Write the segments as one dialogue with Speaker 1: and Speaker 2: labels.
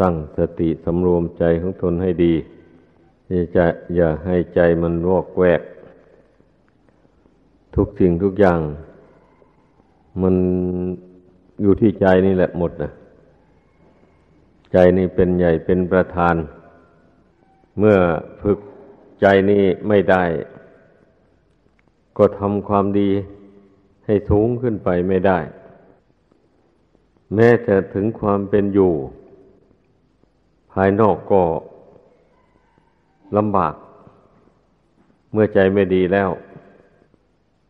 Speaker 1: ตั้งสติสำรวมใจของตนให้ดีจะอย่าให้ใจมันวอกแวก ทุกสิ่งทุกอย่าง มันอยู่ที่ใจนี่แหละหมดนะใจนี่เป็นใหญ่เป็นประธาน เมื่อฝึกใจนี่ไม่ได้ ก็ทำความดีให้สูงขึ้นไปไม่ได้ แม้แต่ถึงความเป็นอยู่ ภายนอกก็ลำบาก เมื่อใจไม่ดีแล้ว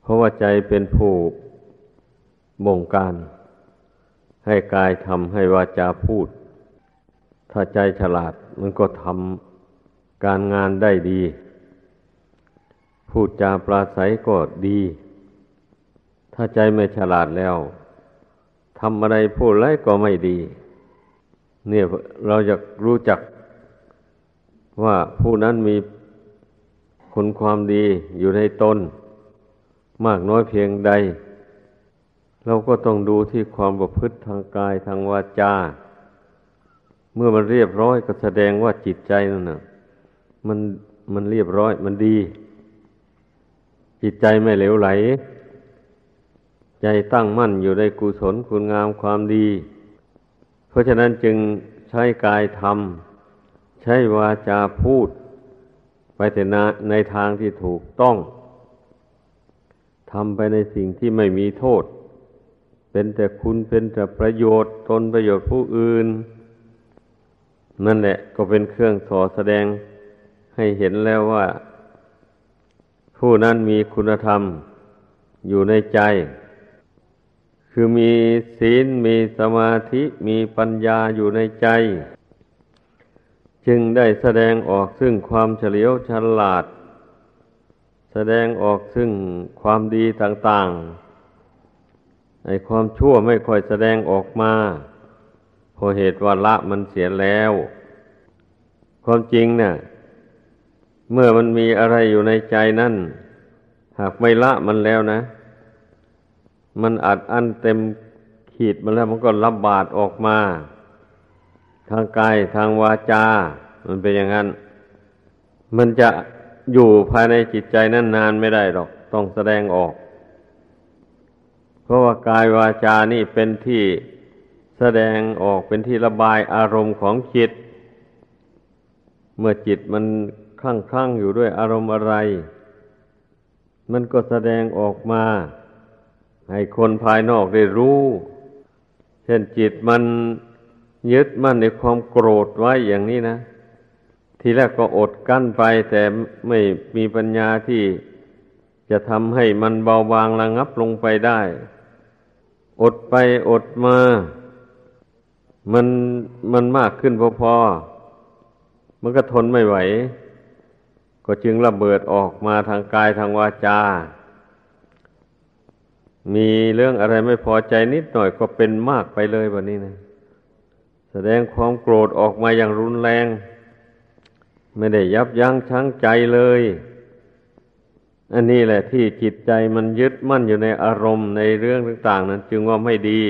Speaker 1: เพราะว่าใจเป็นผู้บงการ ให้กายทำให้วาจาพูด ถ้าใจฉลาดมันก็ทำการงานได้ดี พูดจาปราศัยก็ดี ถ้าใจไม่ฉลาดแล้วทำอะไรพูดไรก็ไม่ดี เนี่ยเราจะรู้จักว่าผู้นั้นมีคุณความดีอยู่ในตน มากน้อยเพียงใด เราก็ต้องดูที่ความประพฤติทางกายทางวาจา เมื่อมันเรียบร้อยก็แสดงว่าจิตใจนั่นนะมันมันเรียบร้อยมันดี จิตใจไม่เหลวไหล ใจตั้งมั่นอยู่ในกุศลคุณงามความดี เพราะฉะนั้นจึงใช้กายทำใช้วาจาพูด ไปแต่นในทางที่ถูกต้องทำไปในสิ่งที่ไม่มีโทษ เป็นแต่คุณเป็นแต่ประโยชน์ตนประโยชน์ผู้อื่น นั่นแหละก็เป็นเครื่องสอแสดงให้เห็นแล้วว่า ผู้นั้นมีคุณธรรมอยู่ในใจ คือมีศีลมีสมาธิมีปัญญาอยู่ในใจ จึงได้แสดงออกซึ่งความเฉลียวฉลาด แสดงออกซึ่งความดีต่างๆในความชั่วไม่ค่อยแสดงออกมาเพราะเหตุว่าละมันเสียแล้ว ความจริงเนะ่ยเมื่อมันมีอะไรอยู่ในใจนั่น หากไม่ละมันแล้วนะ มันอัดอั้นเต็มขีดมาแล้วมันก็ระบาดออกมา ทางกายทางวาจา มันเป็นอย่างนั้น มันจะอยู่ภายในจิตใจนั้นนานไม่ได้หรอก ต้องแสดงออก เพราะว่ากายวาจานี่เป็นที่แสดงออกเป็นที่ระบายอารมณ์ของจิต เมื่อจิตมันคลั่งคลั่งอยู่ด้วยอารมณ์อะไร มันก็แสดงออกมา ให้คนภายนอกได้รู้ เช่นจิตมันยึดมั่นในความโกรธไว้อย่างนี้นะ ทีแรกก็อดกั้นไป แต่ไม่มีปัญญาที่จะทำให้มันเบาบางระงับลงไปได้ อดไปอดมา มันมันมากขึ้นพอๆมันก็ทนไม่ไหว ก็จึงระเบิดออกมาทางกายทางวาจา มีเรื่องอะไรไม่พอใจนิดหน่อยก็เป็นมากไปเลยแบบนี้นะแสดงความโกรธออกมาอย่างรุนแรง ไม่ได้ยับยั้งชั่งใจเลย อันนี้แหละที่จิตใจมันยึดมั่นอยู่ในอารมณ์ในเรื่องต่างๆ นั้นจึงว่าไม่ดี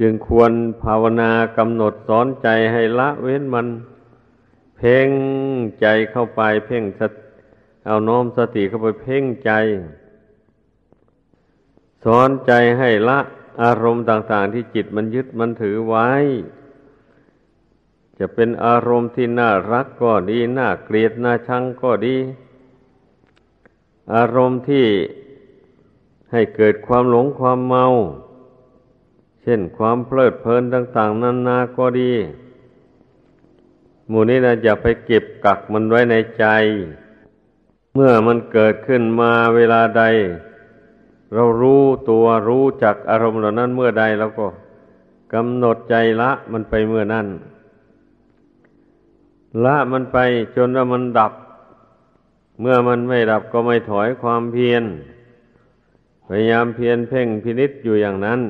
Speaker 1: จึงควรภาวนากำหนดสอนใจให้ละเว้นมัน เพ่งใจเข้าไปเพ่งเอาน้อมสติเข้าไปเพ่งใจ สอนใจให้ละอารมณ์ต่างๆ ที่จิตมันยึดมันถือไว้ จะเป็นอารมณ์ที่น่ารักก็ดี น่าเกลียดน่าชังก็ดี อารมณ์ที่ให้เกิดความหลงความเมา เช่นความเพลิดเพลินต่าง ๆ นานาก็ดีหมู่นี้นะอย่าไปเก็บกักมันไว้ในใจ เมื่อมันเกิดขึ้นมาเวลาใด เรารู้ตัวรู้จักอารมณ์เหล่านั้นเมื่อใดเราก็กำหนดใจละมันไปเมื่อนั้น ละมันไปจนว่ามันดับ เมื่อมันไม่ดับก็ไม่ถอยความเพียร พยายามเพียรเพ่งพินิษอยู่อย่างนั้น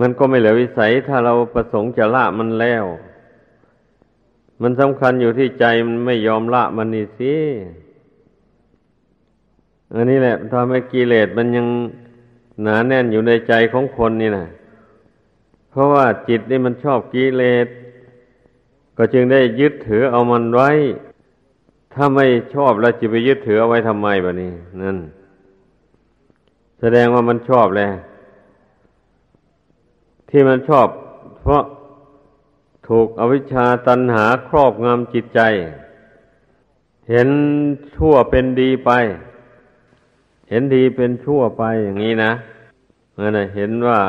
Speaker 1: มันก็ไม่เหลือวิสัยถ้าเราประสงค์จะละมันแล้ว มันสำคัญอยู่ที่ใจมันไม่ยอมละมันนี่สิ อันนี้แหละทำให้กิเลสมันยังหนาแน่นอยู่ในใจของคนนี่นะเพราะว่าจิตนี่มันชอบกิเลส ก็จึงได้ยึดถือเอามันไว้ ถ้าไม่ชอบแล้วจะไปยึดถือเอาไว้ทำไมบะนี้ นั่น แสดงว่ามันชอบแล้วที่มันชอบ เพราะถูกอวิชชาตันหาครอบงำจิตใจ เห็นชั่วเป็นดีไป เห็นดีเป็นชั่วไปอย่างนี้นะนั่นะเห็นว่า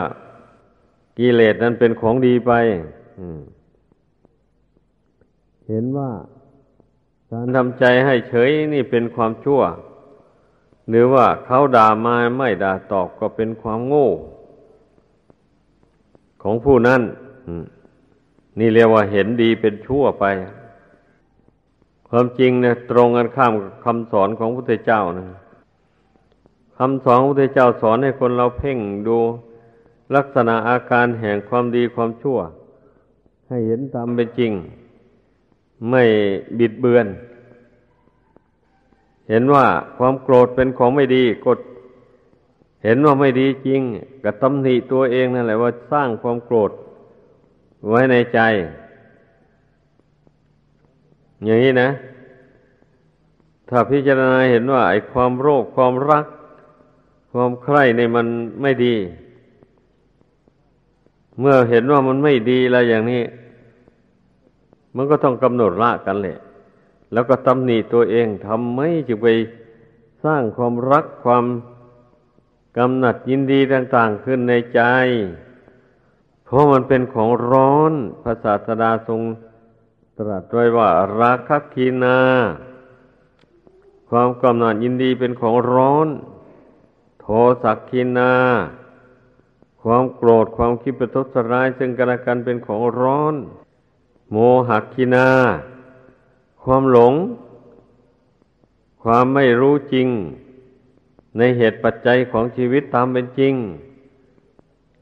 Speaker 1: กิเลสนั้นเป็นของดีไปเห็นว่าการทำใจให้เฉยนี่เป็นความชั่ว หรือว่าเขาด่ามาไม่ด่าตอบก็เป็นความโง่ ของผู้นั้นนี่เรียกว่าเห็นดีเป็นชั่วไป ความจริงเนี่ยตรงกันข้ามกับคำสอนของพระพุทธเจ้านะ คำสอนของพระพุทธเจ้าสอนให้คนเราเพ่งดูลักษณะอาการแห่งความดีความชั่ว ให้เห็นตามเป็นจริง ไม่บิดเบือน เห็นว่าความโกรธเป็นของไม่ดีกด เห็นว่าไม่ดีจริงก็ตำหนิตัวเองนั่นแหละว่าสร้างความโกรธ ไว้ในใจ อย่างนี้นะ ถ้าพิจารณาเห็นว่าไอ้ความโรคความรัก ความใคร่ในมันไม่ดี เมื่อเห็นว่ามันไม่ดีอะไรอย่างนี้ มันก็ต้องกำหนดละกันแหละ แล้วก็ตำหนิตัวเองทำไม่จึงไปสร้างความรักความกำหนัดยินดีต่าง ๆขึ้นในใจ เพราะมันเป็นของร้อนพระศาสดาทรงตรัสไว้ว่า ราคะคีนา ความกำหนัดยินดีเป็นของร้อน โทสักคีนา ความโกรธความคิดประทุษร้ายซึ่งกันและกันเป็นของร้อน โมหักคีนา ความหลง ความไม่รู้จริง ในเหตุปัจจัยของชีวิตตามเป็นจริง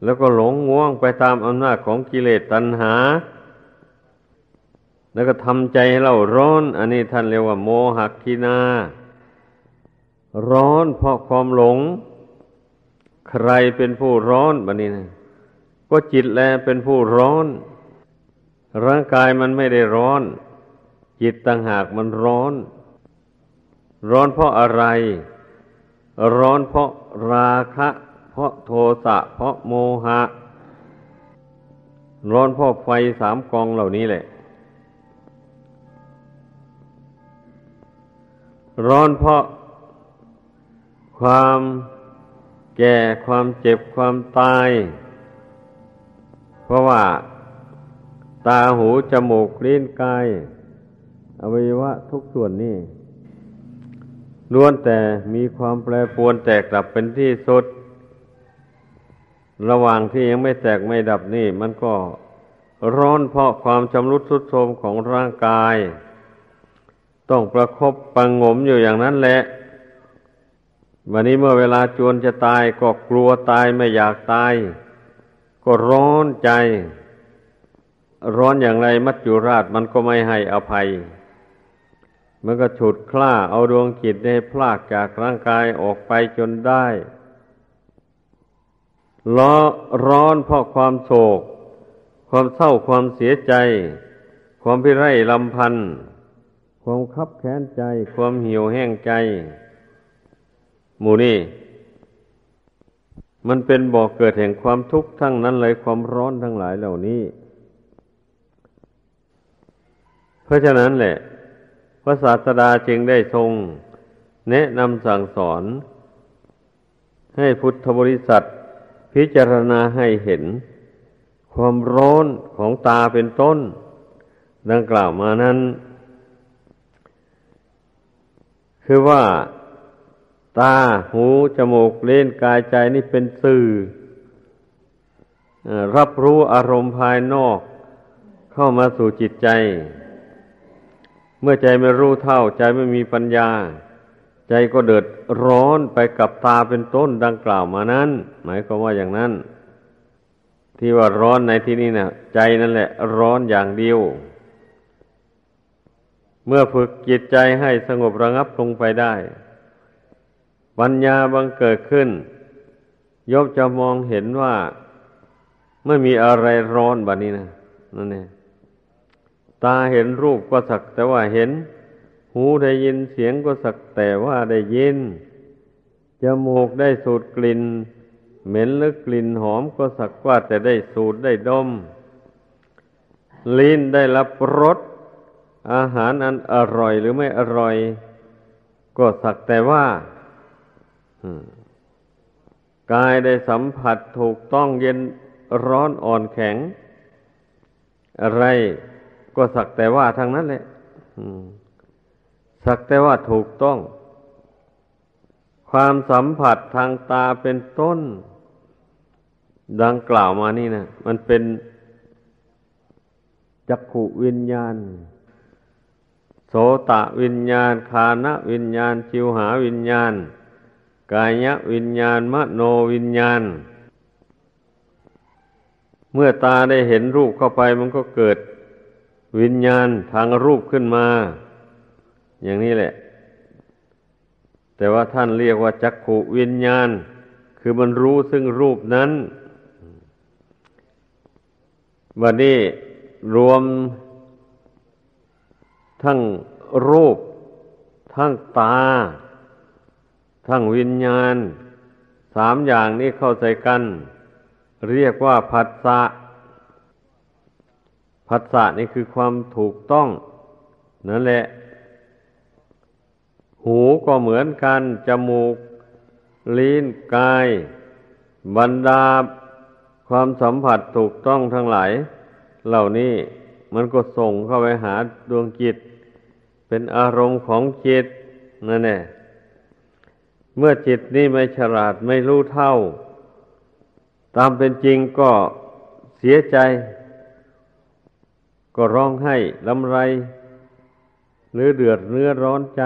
Speaker 1: แล้วก็หลงง่วงไปตามอำนาจของกิเลสตัณหา แล้วก็ทำใจให้เราร้อน อันนี้ท่านเรียกว่า โมหักกินาร้อนเพราะความหลง ใครเป็นผู้ร้อนบันนี้นะก็จิตแลเป็นผู้ร้อน ร่างกายมันไม่ได้ร้อน จิตต่างหากมันร้อน ร้อนเพราะอะไร ร้อนเพราะราคะ เพราะโทสะ เพราะโมหะ ร้อนเพราะไฟสามกองเหล่านี้แหละ ร้อนเพราะความ แก่ความเจ็บความตาย เพราะว่า ตาหูจมูกลิ้นกายอวัยวะทุกส่วนนี่ล้วนแต่มีความแปรปรวนแตกดับเป็นที่สุด ระหว่างที่ยังไม่แตกไม่ดับนี่ มันก็ร้อนเพราะความชำรุดทรุดโทรมของร่างกาย ต้องประครบปังงมอยู่อย่างนั้นแหละ วันนี้เมื่อเวลาจวนจะตายก็กลัวตายไม่อยากตาย ก็ร้อนใจ ร้อนอย่างไรมัจจุราชมันก็ไม่ให้อภัย มันก็ฉุดคล้าเอาดวงจิตให้พลากจากร่างกายออกไปจนได้ล้อร้อนเพราะความโศก ความเศร้าความเสียใจ ความพิไรลำพันธ์ความคับแค้นใจ ความเหี่ยวแห้งใจ มูนี่มันเป็นบ่อกเกิดแห่งความทุกข์ทั้งนั้นเลยความร้อนทั้งหลายเหล่านี้ เพราะฉะนั้นแหละ พระศาสดาจึงได้ทรง แนะนำสั่งสอน ให้พุทธบริษัท พิจารณาให้เห็น ความร้อนของตาเป็นต้น ดังกล่าวมานั้น คือว่า ตา หู จมูก เล่นกายใจนี่เป็นสื่อรับรู้อารมณ์ภายนอก เข้ามาสู่จิตใจ เมื่อใจไม่รู้เท่า ใจไม่มีปัญญา ใจก็เดือดร้อนไปกับตาเป็นต้นดังกล่าวมานั้น หมายความว่าอย่างนั้น ที่ว่าร้อนในที่นี้นะ่ะ ใจนั่นแหละ ร้อนอย่างเดียว เมื่อฝึกจิตใจให้สงบระงับลงไปได้ ปัญญาบังเกิดขึ้นยบจะมองเห็นว่าไม่มีอะไรร้อนแบบนี้นะนั่นเองตาเห็นรูปก็สักแต่ว่าเห็น หูได้ยินเสียงก็สักแต่ว่าได้ยินจมูกได้สูดกลิ่น เหม็นหรือกลิ่นหอมก็สักว่าแต่ได้สูดได้ดม ลิ้นได้รับรสอาหารอันอร่อยหรือไม่อร่อย ก็สักแต่ว่า กายได้สัมผัสถูกต้องเย็นร้อนอ่อนแข็ง อะไรก็สักแต่ว่าทางนั้นแหละสักแต่ว่าถูกต้อง ความสัมผัสทางตาเป็นต้น ดังกล่าวมานี่นะมันเป็นจักขุวิญญาณ โสตะวิญญาณ คานวิญญาณ ชิวหาวิญญาณ กายวิญญาณ มโนวิญญาณ เมื่อตาได้เห็นรูปเข้าไปมันก็เกิดวิญญาณทางรูปขึ้นมา อย่างนี้แหละ แต่ว่าท่านเรียกว่าจักขุวิญญาณ คือมันรู้ซึ่งรูปนั้นวันนี้รวมทั้งรูป ทั้งตา ทั้งวิญญาณ สามอย่างนี้เข้าใจกัน เรียกว่าผัสสะผัสสะนี่คือความถูกต้อง นั่นแหละ หูก็เหมือนกัน จมูก ลิ้นกาย บรรดา ความสัมผัสถูกต้องทั้งหลาย เหล่านี้มันก็ส่งเข้าไปหาดวงจิต เป็นอารมณ์ของจิตนั่นแหละ เมื่อจิตนี่ไม่ฉลาดไม่รู้เท่า ตามเป็นจริงก็เสียใจ ก็ร้องไห้ลำไร หรือเดือดเนื้อร้อนใจ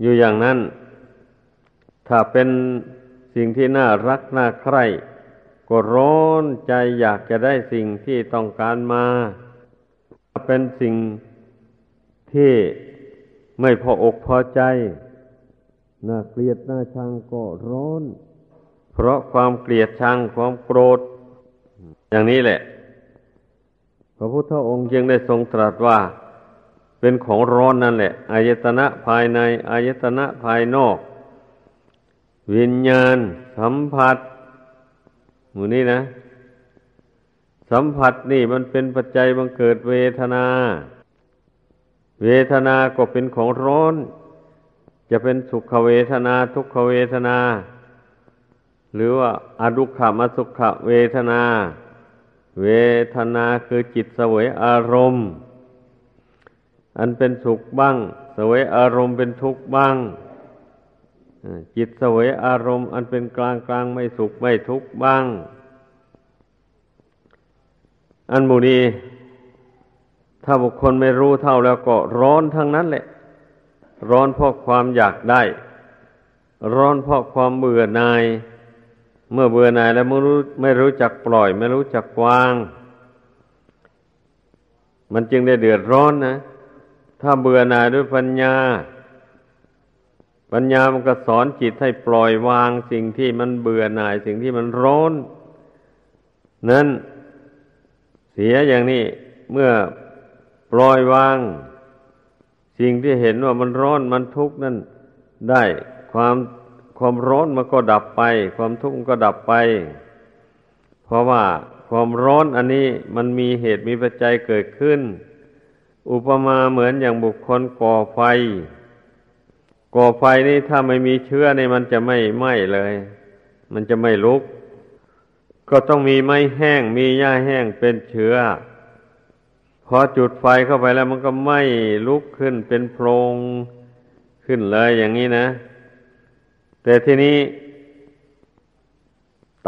Speaker 1: อยู่อย่างนั้น ถ้าเป็นสิ่งที่น่ารักน่าใคร่ก็ร้อนใจอยากจะได้สิ่งที่ต้องการมาเป็นสิ่งที่ไม่พออกพอใจ น่าเกลียดน่าชังก็ร้อน เพราะความเกลียดชังความโกรธ อย่างนี้แหละ พระพุทธองค์ยังได้ทรงตรัสว่า เป็นของร้อนนั่นแหละอายตนะภายในอายตนะภายนอก วิญญาณ สัมผัสหมู่นี้นะ สัมผัสนี่มันเป็นปัจจัยบังเกิดเวทนา เวทนาก็เป็นของร้อน จะเป็นสุขเวทนาทุกขเวทนา หรือว่าอดุขมสุขเวทนา เวทนาคือจิตเสวยอารมณ์ อันเป็นสุขบ้างเสวยอารมณ์เป็นทุกข์บ้างจิตเสวยอารมณ์ อันเป็นกลางกลางไม่สุขไม่ทุกข์บ้าง อันมูนีถ้าบุคคลไม่รู้เท่าแล้วก็ร้อนทั้งนั้นแหละ ร้อนเพราะความอยากได้ ร้อนเพราะความเบื่อหน่าย เมื่อเบื่อหน่ายแล้วไม่รู้ไม่รู้จักปล่อย ไม่รู้จักวาง มันจึงได้เดือดร้อนนะ ถ้าเบื่อหน่ายด้วยปัญญา ปัญญามันก็สอนจิตให้ปล่อยวางสิ่งที่มันเบื่อหน่าย สิ่งที่มันร้อน นั้นเสียอย่างนี้เมื่อปล่อยวาง สิ่งที่เห็นว่ามันร้อนมันทุกข์นั่นได้ความความร้อนมันก็ดับไป ความทุกข์ก็ดับไป เพราะว่าความร้อนอันนี้มันมีเหตุมีปัจจัยเกิดขึ้น อุปมาเหมือนอย่างบุคคลก่อไฟ ก่อไฟนี่ถ้าไม่มีเชื้อนี่มันจะไม่ไหม้เลย มันจะไม่ลุก ก็ต้องมีไม้แห้งมีหญ้าแห้งเป็นเชื้อ พอจุดไฟเข้าไปแล้วมันก็ไหม้ลุกขึ้นเป็นโพรงขึ้นเลยอย่างนี้นะ แต่ทีนี้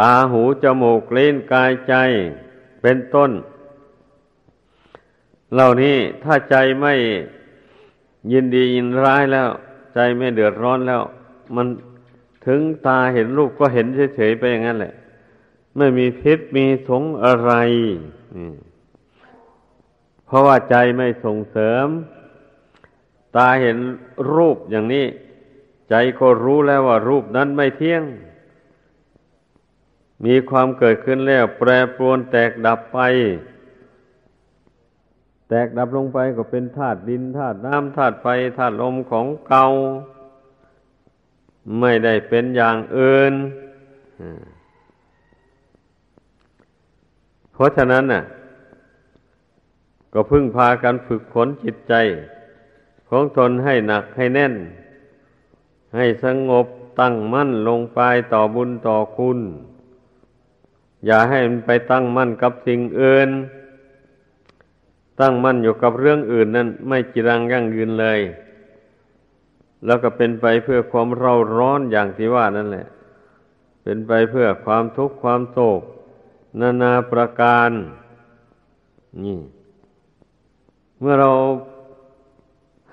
Speaker 1: ตาหูจมูกลิ้นกายใจเป็นต้น เหล่านี้ถ้าใจไม่ยินดียินร้ายแล้ว ใจไม่เดือดร้อนแล้ว มันถึงตาเห็นรูปก็เห็นเฉยๆไปอย่างนั้นแหละ ไม่มีพิษมีสงอะไร เพราะว่าใจไม่ส่งเสริม ตาเห็นรูปอย่างนี้ ใจก็รู้แล้วว่ารูปนั้นไม่เที่ยง มีความเกิดขึ้นแล้ว แปรปรวนแตกดับไป แตกดับลงไปก็เป็นธาตุดินธาตุน้ำธาตุไฟธาตุลมของเก่าไม่ได้เป็นอย่างอื่น เพราะฉะนั้นน่ะ ก็พึ่งพากันฝึกฝนจิตใจ ของตนให้หนักให้แน่น ให้สงบตั้งมั่นลงไปต่อบุญต่อคุณ อย่าให้มันไปตั้งมั่นกับสิ่งอื่น ตั้งมั่นอยู่กับเรื่องอื่นนั้นไม่จิรังยั่งยืนเลย แล้วก็เป็นไปเพื่อความเร่าร้อนอย่างที่ว่านั่นแหละ เป็นไปเพื่อความทุกข์ความโศก นานาประการ นี่ เมื่อเรา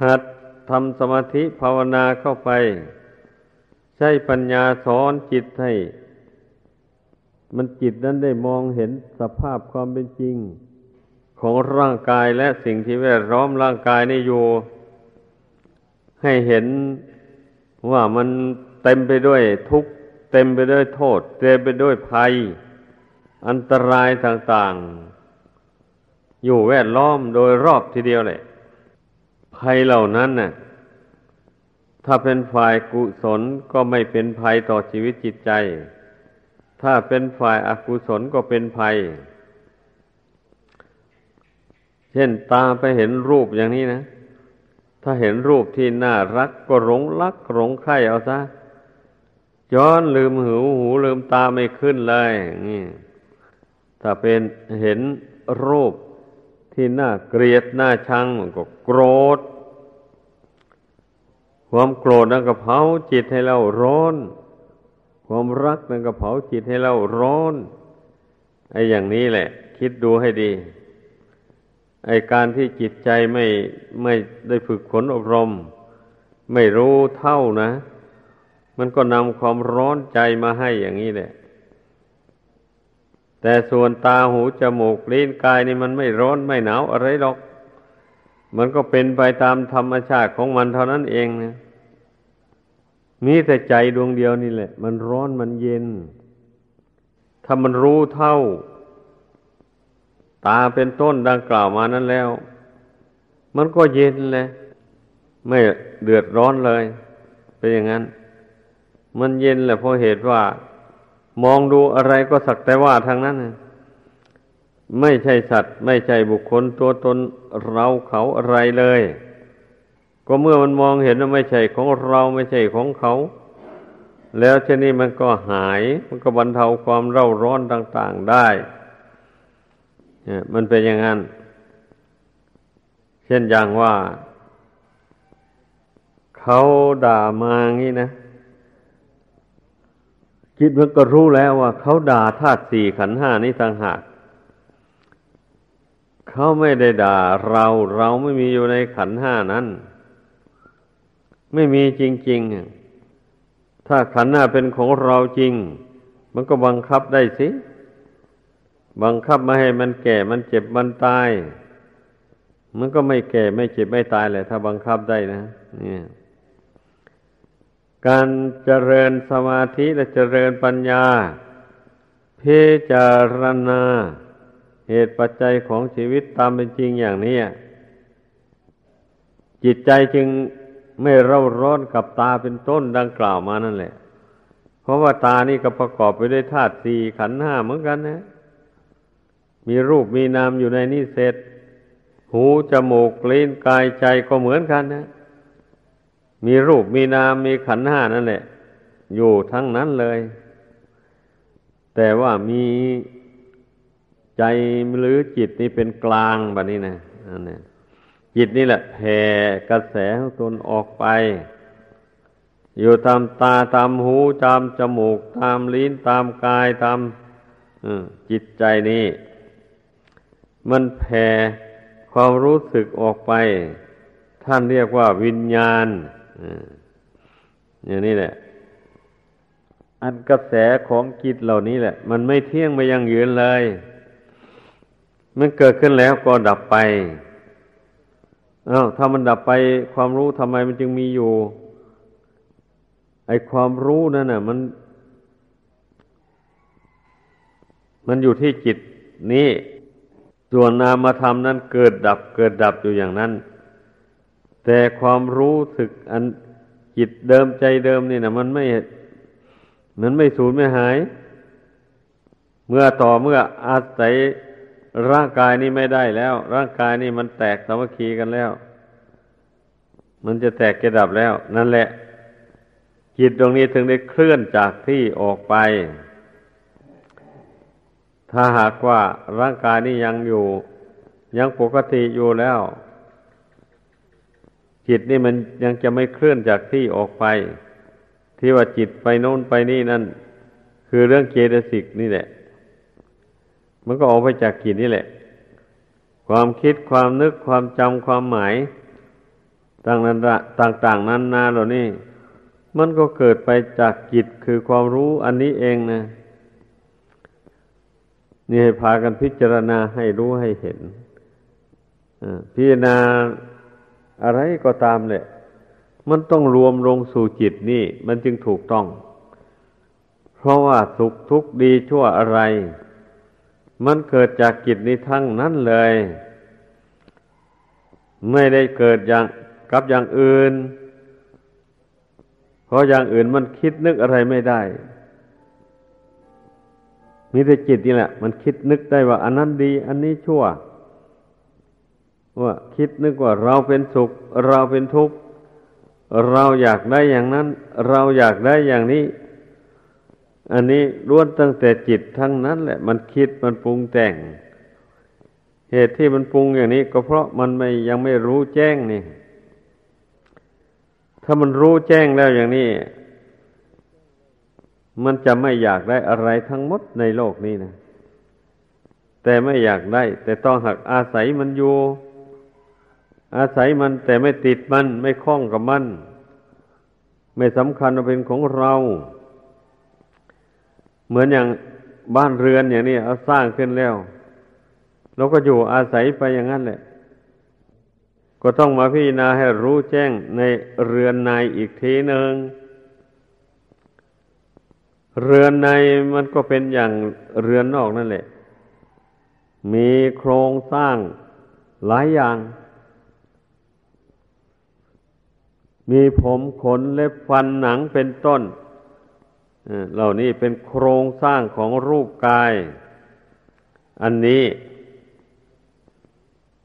Speaker 1: หัดทำสมาธิภาวนาเข้าไป ใช้ปัญญาสอนจิตให้ มันจิตนั้นได้มองเห็นสภาพความเป็นจริง ของร่างกายและสิ่งที่แวดล้อมร่างกายนี่อยู่ ให้เห็นว่ามันเต็มไปด้วยทุกข์เต็มไปด้วยโทษ เต็มไปด้วยภัย อันตรายต่าง ๆ อยู่แวดล้อมโดยรอบทีเดียวเลยภัยเหล่านั้นน่ะ ถ้าเป็นฝ่ายกุศลก็ไม่เป็นภัยต่อชีวิตจิตใจ ถ้าเป็นฝ่ายอากุศลก็เป็นภัย เช่นตาไปเห็นรูปอย่างนี้นะ ถ้าเห็นรูปที่น่ารักก็หลงรักหลงใคร่เอาซะย้อนลืมหูหูลืมตาไม่ขึ้นเลยนี่ถ้าเป็นเห็นรูป ที่น่าเกลียดน่าชังมันก็โกรธ ความโกรธนั่นก็เผาจิตให้เราร้อน ความรักนั่นก็เผาจิตให้เราร้อนไอ้อย่างนี้แหละ คิดดูให้ดี ไอ้การที่จิตใจไม่ไม่ได้ฝึกฝนอบรม ไม่รู้เท่านะ มันก็นำความร้อนใจมาให้อย่างนี้แหละ แต่ส่วนตาหูจมูกลิ้นกายนี่มันไม่ร้อนไม่หนาวอะไรหรอก มันก็เป็นไปตามธรรมชาติของมันเท่านั้นเองนะมีแต่ใจดวงเดียวนี่แหละ มันร้อนมันเย็น ถ้ามันรู้เท่า ตาเป็นต้นดังกล่าวมานั้นแล้ว มันก็เย็นเลย ไม่เดือดร้อนเลย เป็นอย่างนั้น มันเย็นแหละเพราะเหตุว่า มองดูอะไรก็สักแต่ว่าทางนั้นไม่ใช่สัตว์ ไม่ใช่บุคคลตัวตนเราเขาอะไรเลย ก็เมื่อมันมองเห็นว่าไม่ใช่ของเราไม่ใช่ของเขา แล้วเช่นนี้มันก็หาย มันก็บรรเทาความเร่าร้อนต่าง ๆได้มันเป็นอย่างนั้น เช่นอย่างว่า เขาด่ามางี้นะ คิดมันก็รู้แล้วว่าเขาด่าธาตุสี่ขันห้านี้ต่างหากเขาไม่ได้ด่าเราเราไม่มีอยู่ในขันห้านั้น ไม่มีจริง ๆ ถ้าขันห้าเป็นของเราจริง มันก็บังคับได้สิ บังคับมาให้มันแก่มันเจ็บมันตาย มันก็ไม่แก่ไม่เจ็บไม่ตายแหละถ้าบังคับได้นะ เนี่ย การเจริญสมาธิและเจริญปัญญา พิจารณา เหตุปัจจัยของชีวิตตามเป็นจริงอย่างนี้ จิตใจจึงไม่เร่าร้อนกับตาเป็นต้นดังกล่าวมานั่นแหละ เพราะว่าตานี่ก็ประกอบไปด้วยธาตุสี่ขันห้าเหมือนกันนะ มีรูปมีนามอยู่ในนี่เสร็จ หูจมูกลิ้นกายใจก็เหมือนกันนะ มีรูปมีนามมีขันห้านั่นแหละ อยู่ทั้งนั้นเลย แต่ว่ามีใจหรือจิตนี่เป็นกลางแบบนี้นะนั่นแหละจิตนี่แหละแผ่กระแสของตนออกไป อยู่ตามตาตามหูตามจมูก ตามลิ้นตามกายตามจิตใจนี้มันแผ่ความรู้สึกออกไป ท่านเรียกว่าวิญญาณ อย่างนี้แหละ อันกระแสของจิตเหล่านี้แหละ มันไม่เที่ยงไม่ยังยืนเลย มันเกิดขึ้นแล้วก็ดับไปอ้าวถ้ามันดับไปความรู้ทำไมมันจึงมีอยู่ ไอความรู้นั่นน่ะ มัน มันอยู่ที่จิตนี้ส่วนนามธรรมนั้นเกิดดับเกิดดับอยู่อย่างนั้น แต่ความรู้สึกอันจิตเดิมใจเดิมนี่นะมันไม่มันไม่สูญไม่หาย เมื่อต่อเมื่ออาศัยร่างกายนี้ไม่ได้แล้ว ร่างกายนี้มันแตกสามัคคีกันแล้ว มันจะแตกกระดับแล้ว นั่นแหละ จิตตรงนี้ถึงได้เคลื่อนจากที่ออกไป ถ้าหากว่าร่างกายนี้ยังอยู่ ยังปกติอยู่แล้ว จิตนี่มันยังจะไม่เคลื่อนจากที่ออกไป ที่ว่าจิตไปโน้นไปนี่นั่น คือเรื่องเจตสิกนี่แหละ มันก็ออกไปจากกิจนี่แหละ ความคิดความนึกความจำความหมายต่างนั้นต่าง ๆนั้นนาเหล่านี้มันก็เกิดไปจากจิตคือความรู้อันนี้เองนะนี่ให้พากันพิจารณาให้รู้ให้เห็นพิจารณา อะไรก็ตามแหละมันต้องรวมลงสู่จิตนี่ มันจึงถูกต้อง เพราะว่าสุขทุกข์ดีชั่วอะไร มันเกิดจากกิจนี้ทั้งนั้นเลย ไม่ได้เกิดอย่างกับอย่างอื่น เพราะอย่างอื่นมันคิดนึกอะไรไม่ได้มีแต่จิตนี่แหละ มันคิดนึกได้ว่า อันนั้นดี อันนี้ชั่ว ว่าคิดนึกว่าเราเป็นสุข เราเป็นทุกข์ เราอยากได้อย่างนั้น เราอยากได้อย่างนี้ อันนี้ล้วนตั้งแต่จิตทั้งนั้น แหละ มันคิดมันปรุงแต่ง เหตุที่มันปรุงอย่างนี้ ก็เพราะมันไม่ยังไม่รู้แจ้งนี่ ถ้ามันรู้แจ้งแล้วอย่างนี้ มันจะไม่อยากได้อะไรทั้งหมดในโลกนี้นะแต่ไม่อยากได้ แต่ต้องหักอาศัยมันอยู่ อาศัยมันแต่ไม่ติดมันไม่คล้องกับมัน ไม่สำคัญว่าเป็นของเรา เหมือนอย่างบ้านเรือนอย่างนี้เอาสร้างขึ้นแล้วเราก็อยู่อาศัยไปอย่างนั้นแหละ ก็ต้องมาพิจารณาให้รู้แจ้งในเรือนในอีกทีหนึ่งเรือนในมันก็เป็นอย่างเรือนนอกนั่นแหละ มีโครงสร้างหลายอย่าง มีผมขนเล็บฟันหนังเป็นต้นเหล่านี้เป็นโครงสร้างของรูปกาย อันนี้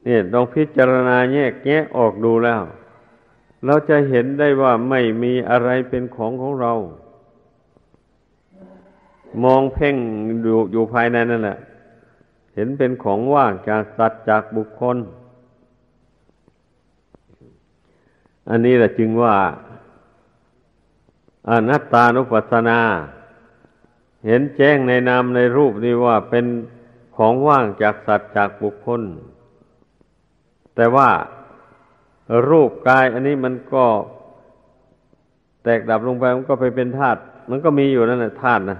Speaker 1: เนี่ยต้องพิจารณาแยกแยะออกดูแล้ว เราจะเห็นได้ว่าไม่มีอะไรเป็นของของเรา มองเพ่งอยู่อยู่ภายในนั่นแหละ เห็นเป็นของว่างจากสัตว์จากบุคคล อันนี้แหละจึงว่าอนัตตานุปัสสนา เห็นแจ้งในนามในรูปนี้ว่าเป็นของว่างจากสัตว์จากบุคคล แต่ว่ารูปกายอันนี้มันก็แตกดับลงไปมันก็ไปเป็นธาตุมันก็มีอยู่นั่นแหละธาตุนะ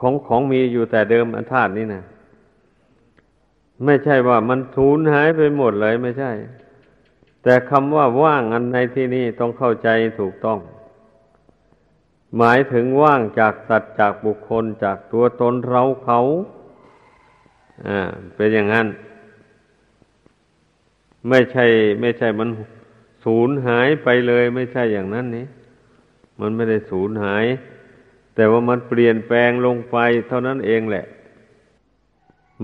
Speaker 1: ของของมีอยู่แต่เดิมอันธาตุนี้นะไม่ใช่ว่ามันสูญหายไปหมดเลยไม่ใช่ แต่คำว่าว่างอันในที่นี้ต้องเข้าใจถูกต้อง หมายถึงว่างจากสัตว์จากบุคคลจากตัวตนเราเขาอ่าเป็นอย่างนั้น ไม่ใช่ ไม่ใช่มันสูญหายไปเลย ไม่ใช่อย่างนั้นนี่มันไม่ได้สูญหาย แต่ว่ามันเปลี่ยนแปลงลงไป เท่านั้นเองแหละ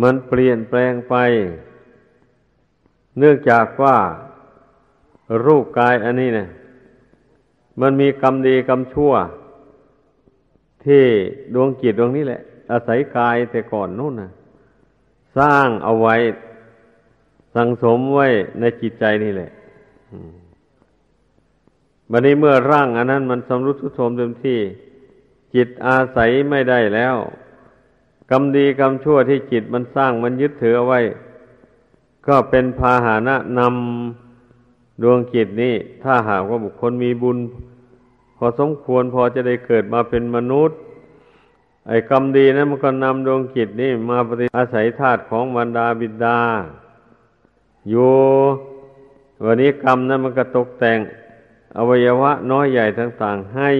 Speaker 1: มันเปลี่ยนแปลงไป เนื่องจากว่า รูปกายอันนี้เนี่ย มันมีกรรมดีกรรมชั่ว ที่ดวงจิตดวงนี้แหละ อาศัยกายแต่ก่อนนู่นนะสร้างเอาไว้สังสมไว้ในจิตใจนี่แหละบัดนี้เมื่อร่างอันนั้นมันสำรุดทุโทมเต็มที่ จิตอาศัยไม่ได้แล้ว กรรมดีกรรมชั่วที่จิตมันสร้างมันยึดถือเอาไว้ ก็เป็นพาหานะนำ ดวงจิตนี้ถ้าหากว่าบุคคลมีบุญ พอสมควรพอจะได้เกิดมาเป็นมนุษย์ ไอ้กรรมดีนะั้นมันก็นำดวงจิตนี่มาปฏิอาศัยธาตุของบรรดาบิดาอยู่วันนี้กรรมนั้นมันก็ตกแต่ง อวัยวะน้อยใหญ่ต่างๆให้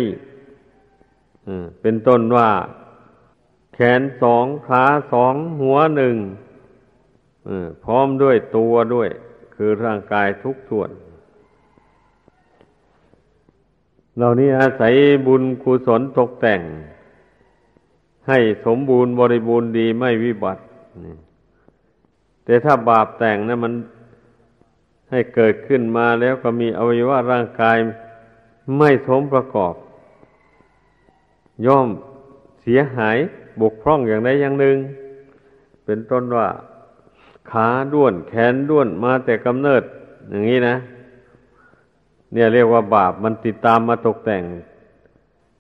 Speaker 1: เป็นต้นว่า แขนสองขาสองหัวหนึ่งพร้อมด้วยตัวด้วย คือร่างกายทุกส่วน เหล่านี้อาศัยบุญกุศลตกแต่ง ให้สมบูรณ์บริบูรณ์ดีไม่วิบัติแต่ถ้าบาปแต่งนะมันให้เกิดขึ้นมาแล้วก็มีอวัยวะร่างกายไม่สมประกอบ ย่อมเสียหายบกพร่องอย่างใดอย่างหนึ่ง เป็นต้นว่าขาด้วนแขนด้วนมาแต่กำเนิด อย่างนี้นะ เนี่ยเรียกว่าบาปมันติดตามมาตกแต่ง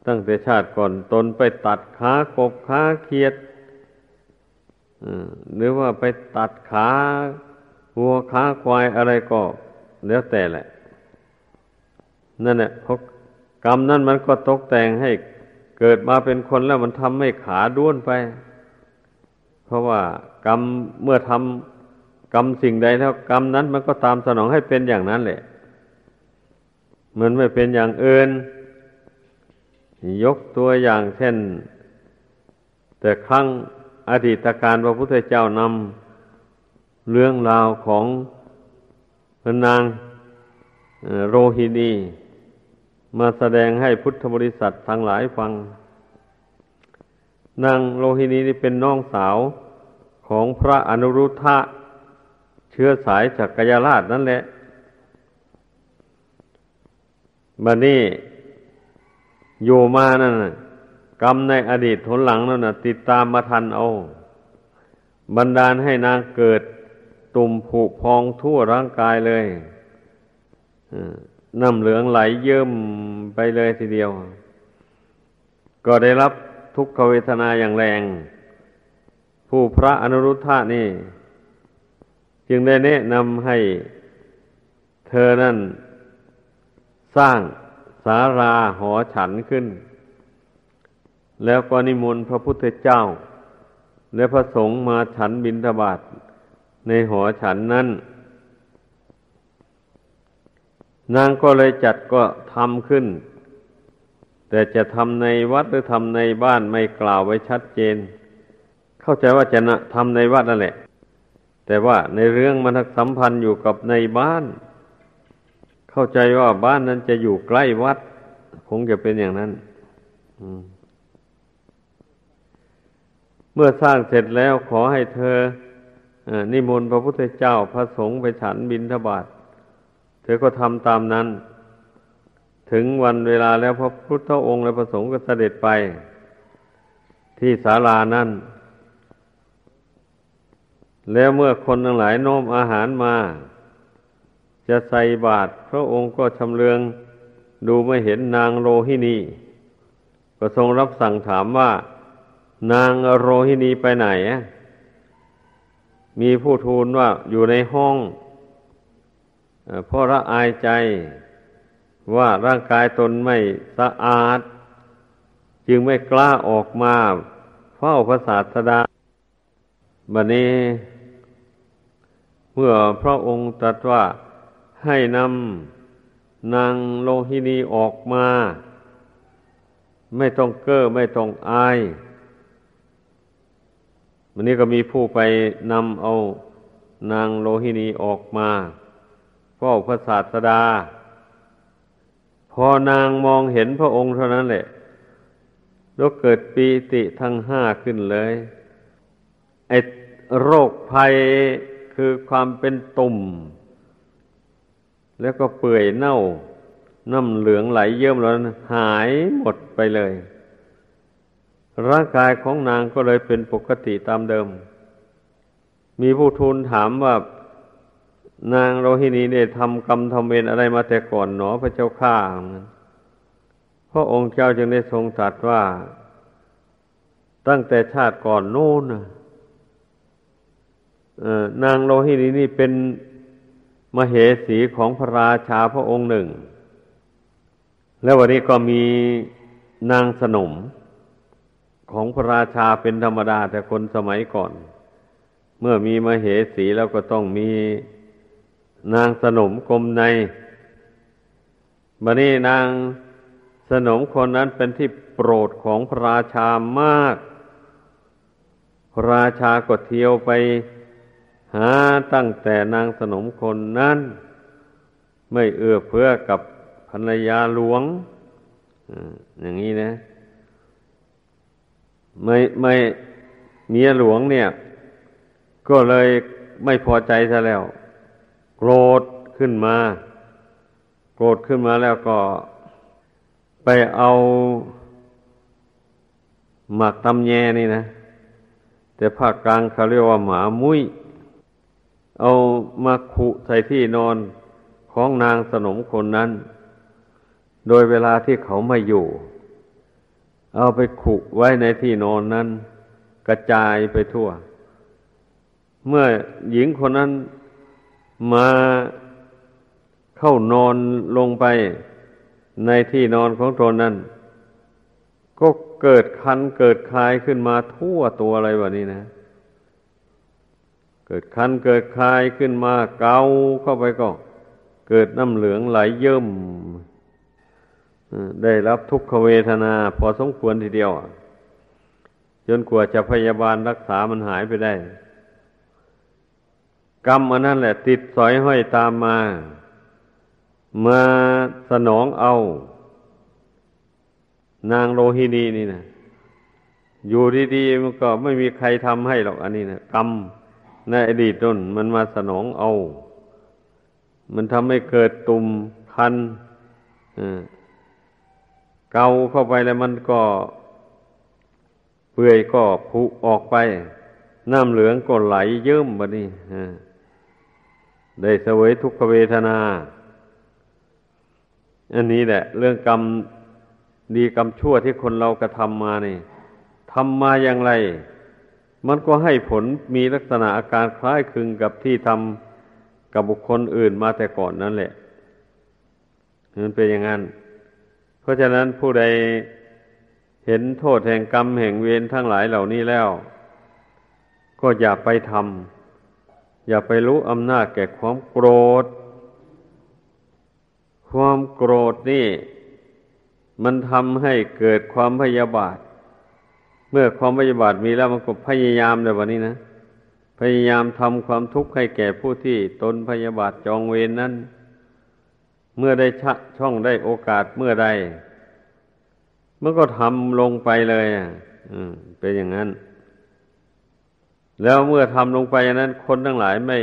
Speaker 1: ตั้งแต่ชาติก่อนตนไปตัดขากบขาเขียดหรือว่าไปตัดขาวัวขาควายอะไรก็แล้วแต่แหละ นั่นแหละเพราะกรรมนั้นมันก็ตกแต่งให้เกิดมาเป็นคนแล้วมันทำให้ขาด้วนไป เพราะว่ากรรมเมื่อทำกรรมสิ่งใดแล้วกรรมนั้นมันก็ตามสนองให้เป็นอย่างนั้นแหละ มือนไม่เป็นอย่างอื่น ยกตัวอย่างเช่น แต่ครั้งอดีตการพระพุทธเจ้านำเรื่องราวของพนางโรฮินีมาแสดงให้พุทธบริษัททั้งหลายฟัง นางโรฮินีนี่เป็นน้องสาวของพระอนุรุทธะเชื้อสายจากกยาราชนั่นแหละ บัดนี้อยู่มานั่นกรรมในอดีตทนหลังนั่นนะติดตามมาทันเอา บันดาลให้นางเกิดตุ่มผุพองทั่วร่างกายเลยน้ำเหลืองไหลเยิ้มไปเลยทีเดียว ก็ได้รับทุกขเวทนาอย่างแรง ผู้พระอนุรุทธะนี่ จึงได้แนะนำให้เธอนั่น สร้างสาราหอฉันขึ้น แล้วก็นิมนต์พระพุทธเจ้า และพระสงฆ์มาฉันบิณฑบาตในหอฉันนั้น นางก็เลยจัดก็ทำขึ้น แต่จะทำในวัดหรือทำในบ้านไม่กล่าวไว้ชัดเจน เข้าใจว่าจะนะทำในวัดนั่นแหละ แต่ว่าในเรื่องมันสัมพันธ์อยู่กับในบ้าน เข้าใจว่าบ้านนั้นจะอยู่ใกล้วัด คงจะเป็นอย่างนั้นเมื่อสร้างเสร็จแล้วขอให้เธออนิมนต์พระพุทธเจ้าพระสงฆ์ไปฉันบิณฑบาตเธอก็ทำตามนั้น ถึงวันเวลาแล้วพระพุทธองค์และพระสงฆ์ก็เสด็จไป ที่ศาลานั้นแล้วเมื่อคนทั้งหลายโน้มอาหารมา จะใส่บาตรพระองค์ก็ชำเลืองดูไม่เห็นนางโรหินีก็ทรงรับสั่งถามว่า นางโรหินีไปไหน มีผู้ทูลว่าอยู่ในห้องเพราะละอายใจว่าร่างกายตนไม่สะอาด จึงไม่กล้าออกมาเฝ้าพระศาสดาบัดนี้ เมื่อพระองค์ตรัสว่า ให้นำนางโลหินีออกมา ไม่ต้องเก้อไม่ต้องอายวันนี้ก็มีผู้ไปนำเอานางโลหินีออกมาเฝ้าพระศาสดา พอนางมองเห็นพระองค์เท่านั้นแหละแล้วเกิดปีติทั้งห้าขึ้นเลยไอโรคภัยคือความเป็นตุ่ม แล้วก็เปื่อยเน่า น้ำเหลืองไหลเยิ้มแล้วหายหมดไปเลย ร่างกายของนางก็เลยเป็นปกติตามเดิม มีผู้ทูลถามว่านางโรฮินีเนี่ยทำกรรมทำเวรอะไรมาแต่ก่อนหนอพระเจ้าข้าพระองค์เจ้าจึงได้ทรงตรัสว่า ตั้งแต่ชาติก่อนโน้นนางโลหินีนี่เป็น มเหสีของพระราชาพระองค์หนึ่ง แล้ววันนี้ก็มีนางสนมของพระราชาเป็นธรรมดาแต่คนสมัยก่อน เมื่อมีมเหสีแล้วก็ต้องมีนางสนมกลมในบัดนี้นางสนมคนนั้นเป็นที่โปรดของพระราชามาก พราชาก็เที่ยวไป หาตั้งแต่นางสนมคนนั้น ไม่เอื้อเพื่อกับภรรยาหลวงอย่างนี้นะ ไม่ไม่เมียหลวงเนี่ย ก็เลยไม่พอใจซะแล้ว โกรธขึ้นมา โกรธขึ้นมาแล้วก็ไปเอาหมักตำแยนี่นะ แต่ภาคกลางเขาเรียกว่าหมามุ้ย เอามาขุใส่ที่นอนของนางสนมคนนั้น โดยเวลาที่เขาไม่อยู่ เอาไปขุไว้ในที่นอนนั้น กระจายไปทั่ว เมื่อหญิงคนนั้นมาเข้านอนลงไปในที่นอนของตนนั้น ก็เกิดคันเกิดคลายขึ้นมาทั่วตัวอะไรแบบนี้นะ กิดคันเกิดคลายขึ้นมาเกาเข้าไปก็ เกิดน้ำเหลืองไหลเยิ่มได้รับทุกขเวทนา พอสมควรทีเดียวจนกว่าจะพยาบาลรักษามันหายไปได้ กรรมอันนั้นแหละ ติดสอยห้อยตามมา มาสนองเอา นางโลหินีนี่นะอยู่ดีๆมันก็ไม่มีใครทำให้หรอกอันนี้นะกรรม ในอดีตต้นมันมาสนองเอา มันทำให้เกิดตุ่มคันเกาเข้าไปแล้วมันก็ เปื่อยก็ผุออกไป น้ำเหลืองก็ไหลเยิ้มบะนี่ได้เสวยทุกขเวทนา อันนี้แหละ เรื่องกรรมดีกรรมชั่วที่คนเรากระทำมานี่ทำมาอย่างไร มันก็ให้ผลมีลักษณะอาการคล้ายคลึงกับที่ทำกับบุคคลอื่นมาแต่ก่อนนั่นแหละมันเป็นอย่างนั้น เพราะฉะนั้นผู้ใดเห็นโทษแห่งกรรมแห่งเวรทั้งหลายเหล่านี้แล้ว ก็อย่าไปทำอย่าไปรู้อำนาจแก่ความโกรธ ความโกรธนี่ มันทำให้เกิดความพยาบาท เมื่อความพยาบาทมีแล้วมันก็พยายามในวันนี้นะ พยายามทำความทุกข์ให้แก่ผู้ที่ตนพยาบาทจองเวรนนั้น เมื่อได้ชช่องได้โอกาสเมื่อใดมันก็ทำลงไปเลยอะเป็นอย่างนั้น แล้วเมื่อทำลงไปอย่างนั้น คนทั้งหลายไม่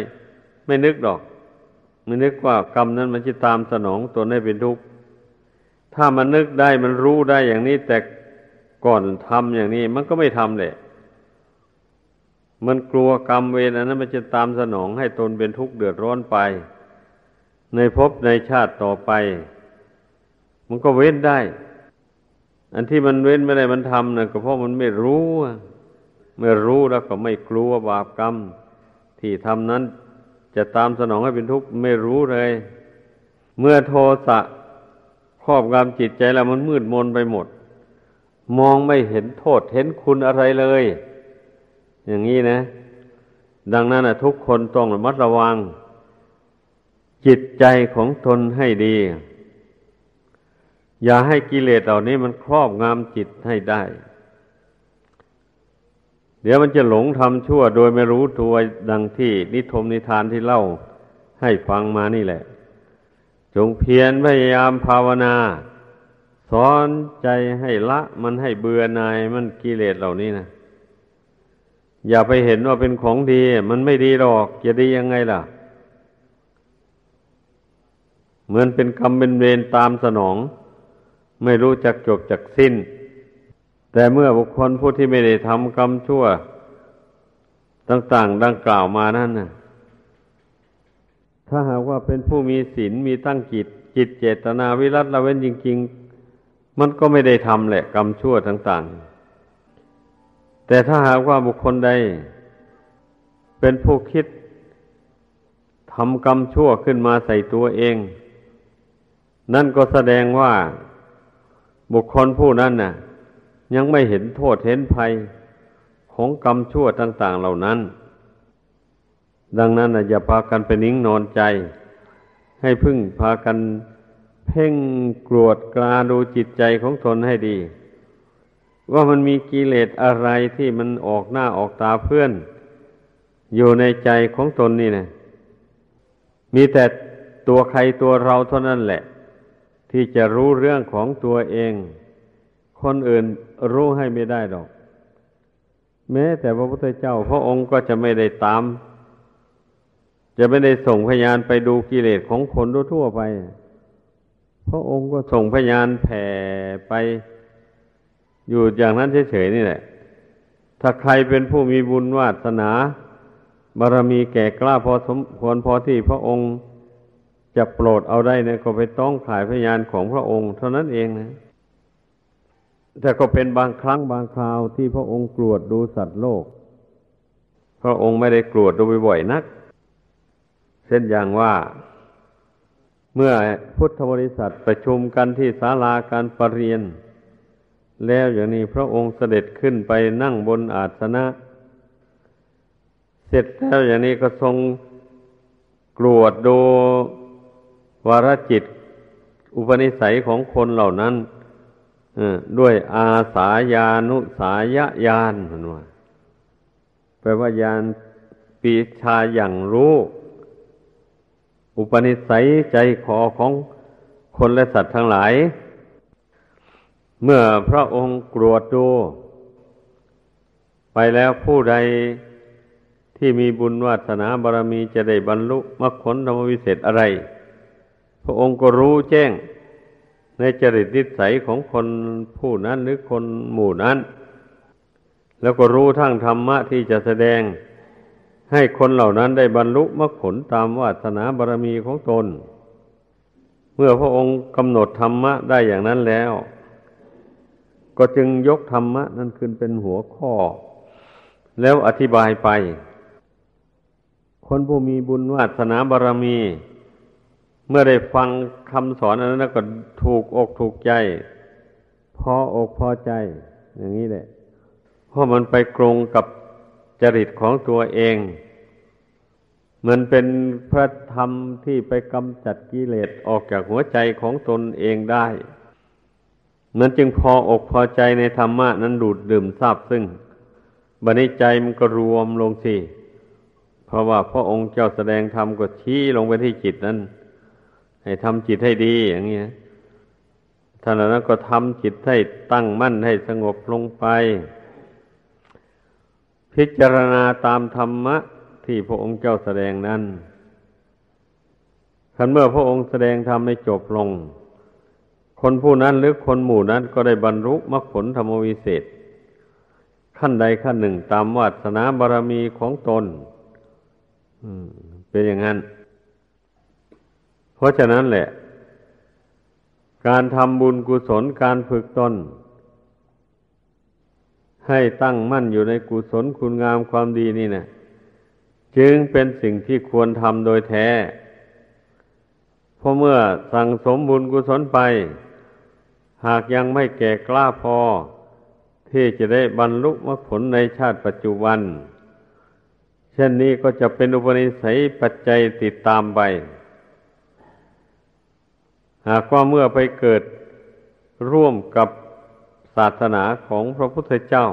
Speaker 1: ไม่นึกดอกไมันนึกว่ากรรมนั้นมันจะตามสนองตนให้เป็นทุกข์ถ้ามันนึกได้มันรู้ได้อย่างนี้แต่ ก่อนทำอย่างนี้มันก็ไม่ทำเลยมันกลัวกรรมเวรอันนั้นมันจะตามสนองให้ตนเป็นทุกข์เดือดร้อนไป ในภพในชาติต่อไป มันก็เว้นได้ อันที่มันเว้นไม่ได้มันทำนะก็เพราะมันไม่รู้เมื่อรู้แล้วก็ไม่กลัวบาปกรรม ที่ทำนั้นจะตามสนองให้เป็นทุกข์ไม่รู้เลย เมื่อโทสะครอบงำจิตใจแล้วมันมืดมนไปหมด มองไม่เห็นโทษเห็นคุณอะไรเลย อย่างนี้นะ ดังนั้นนะทุกคนต้องระมัดระวัง จิตใจของตนให้ดี อย่าให้กิเลสเหล่านี้มันครอบงำจิตให้ได้ เดี๋ยวมันจะหลงทำชั่วโดยไม่รู้ตัวดังที่นิทมนิทานที่เล่าให้ฟังมานี่แหละ จงเพียรพยายามภาวนา สอนใจให้ละมันให้เบื่อนายมันกิเลสเหล่านี้นะอย่าไปเห็นว่าเป็นของดี มันไม่ดีหรอก จะดียังไงล่ะ เหมือนเป็นกรรมเป็นเวรตามสนอง ไม่รู้จักจบจักสิ้น แต่เมื่อบุคคลผู้ที่ไม่ได้ทำกรรมชั่ว ต่างๆ ดังกล่าวมานั่นนะถ้าหากว่าเป็นผู้มีศีลมีตั้งจิตจิตเจตนาวิรัตละเว้นจริง ๆ มันก็ไม่ได้ทำแหละกรรมชั่วต่าง ๆ แต่ถ้าหากว่าบุคคลใด เป็นผู้คิดทำกรรมชั่วขึ้นมาใส่ตัวเอง นั่นก็แสดงว่าบุคคลผู้นั้นน่ะ ยังไม่เห็นโทษเห็นภัยของกรรมชั่วต่าง ๆ เหล่านั้น ดังนั้นอย่าพากันไปนิ่งนอนใจ ให้พึ่งพากัน เพ่งกรวดกราดูจิตใจของตนให้ดี ว่ามันมีกิเลสอะไรที่มันออกหน้าออกตาเพื่อน อยู่ในใจของตนนี่นะมีแต่ตัวใครตัวเราเท่านั้นแหละ ที่จะรู้เรื่องของตัวเอง คนอื่นรู้ให้ไม่ได้หรอก แม้แต่พระพุทธเจ้า พระองค์ก็จะไม่ได้ตาม จะไม่ได้ส่งพยานไปดูกิเลสของคนทั่วไป พระองค์ก็ส่งพยานแผ่ไปอยู่อย่างนั้นเฉยๆนี่แหละ ถ้าใครเป็นผู้มีบุญวาสนาบารมีแก่กล้าพอสมควรพอที่พระองค์จะโปรดเอาได้เนี่ยก็ไปต้องขายพยานของพระองค์ เท่านั้นเองนะ แต่ก็เป็นบางครั้งบางคราวที่พระองค์กรวดดูสัตว์โลก พระองค์ไม่ได้กรวดดูบ่อยๆนัก เช่นอย่างว่า เมื่อพุทธบริษัทประชุมกันที่ศาลาการประเรียน แล้วอย่างนี้พระองค์เสด็จขึ้นไปนั่งบนอาสนะ เสร็จแล้วอย่างนี้ก็ทรงกรวดดูวารจิต อุปนิสัยของคนเหล่านั้นด้วยอาสายานุสายญาณหมือนว่าแปลว่าญาณปีชาอย่างรู้ อุปนิสัยใจคอของคนและสัตว์ทั้งหลาย เมื่อพระองค์กรวดดู ไปแล้วผู้ใดที่มีบุญวาสนาบารมีจะได้บรรลุมรรคผลธรรมวิเศษอะไร พระองค์ก็รู้แจ้งในจริตนิสัยของคนผู้นั้นหรือคนหมู่นั้น แล้วก็รู้ทั้งธรรมะที่จะแสดง ให้คนเหล่านั้นได้บรรลุมรรคผลตามวาสนาบารมีของตน เมื่อพระองค์กำหนดธรรมะได้อย่างนั้นแล้ว ก็จึงยกธรรมะนั้นขึ้นเป็นหัวข้อ แล้วอธิบายไป คนผู้มีบุญวาสนาบารมี เมื่อได้ฟังคำสอนอันนั้นก็ถูกอกถูกใจ พออกพอใจ อย่างนี้แหละเพราะมันไปกรงกับ จริตของตัวเองเหมือนเป็นพระธรรมที่ไปกำจัดกิเลสออกจากหัวใจของตนเองได้มันจึงพออกพอใจในธรรมะนั้นดูดดื่มทราบซึ่งบันิใจมันก็รวมลงสิ เพราะว่าพระองค์เจ้าแสดงธรรมก็ชี้ลงไปที่จิตนั้น ให้ทำจิตให้ดีอย่างนี้ท่านนั้นก็ทำจิตให้ตั้งมั่นให้สงบลงไป พิจารณาตามธรรมะที่พระองค์เจ้าแสดงนั้นคันเมื่อพระองค์แสดงธรรมให้จบลง คนผู้นั้นหรือคนหมู่นั้นก็ได้บรรลุมรรคผลธรรมวิเศษ ขั้นใดขั้นหนึ่งตามวาสนาบารมีของตนเป็นอย่างนั้น เพราะฉะนั้นแหละ การทำบุญกุศลการฝึกตน ให้ตั้งมั่นอยู่ในกุศลคุณงามความดีนี่นะจึงเป็นสิ่งที่ควรทำโดยแท้ เพราะเมื่อสั่งสมบุญกุศลไป หากยังไม่แก่กล้าพอ ที่จะได้บรรลุมรรคผลในชาติปัจจุบัน เช่นนี้ก็จะเป็นอุปนิสัยปัจจัยติดตามไปหากว่าเมื่อไปเกิดร่วมกับาสนาของพระพุทธเจ้า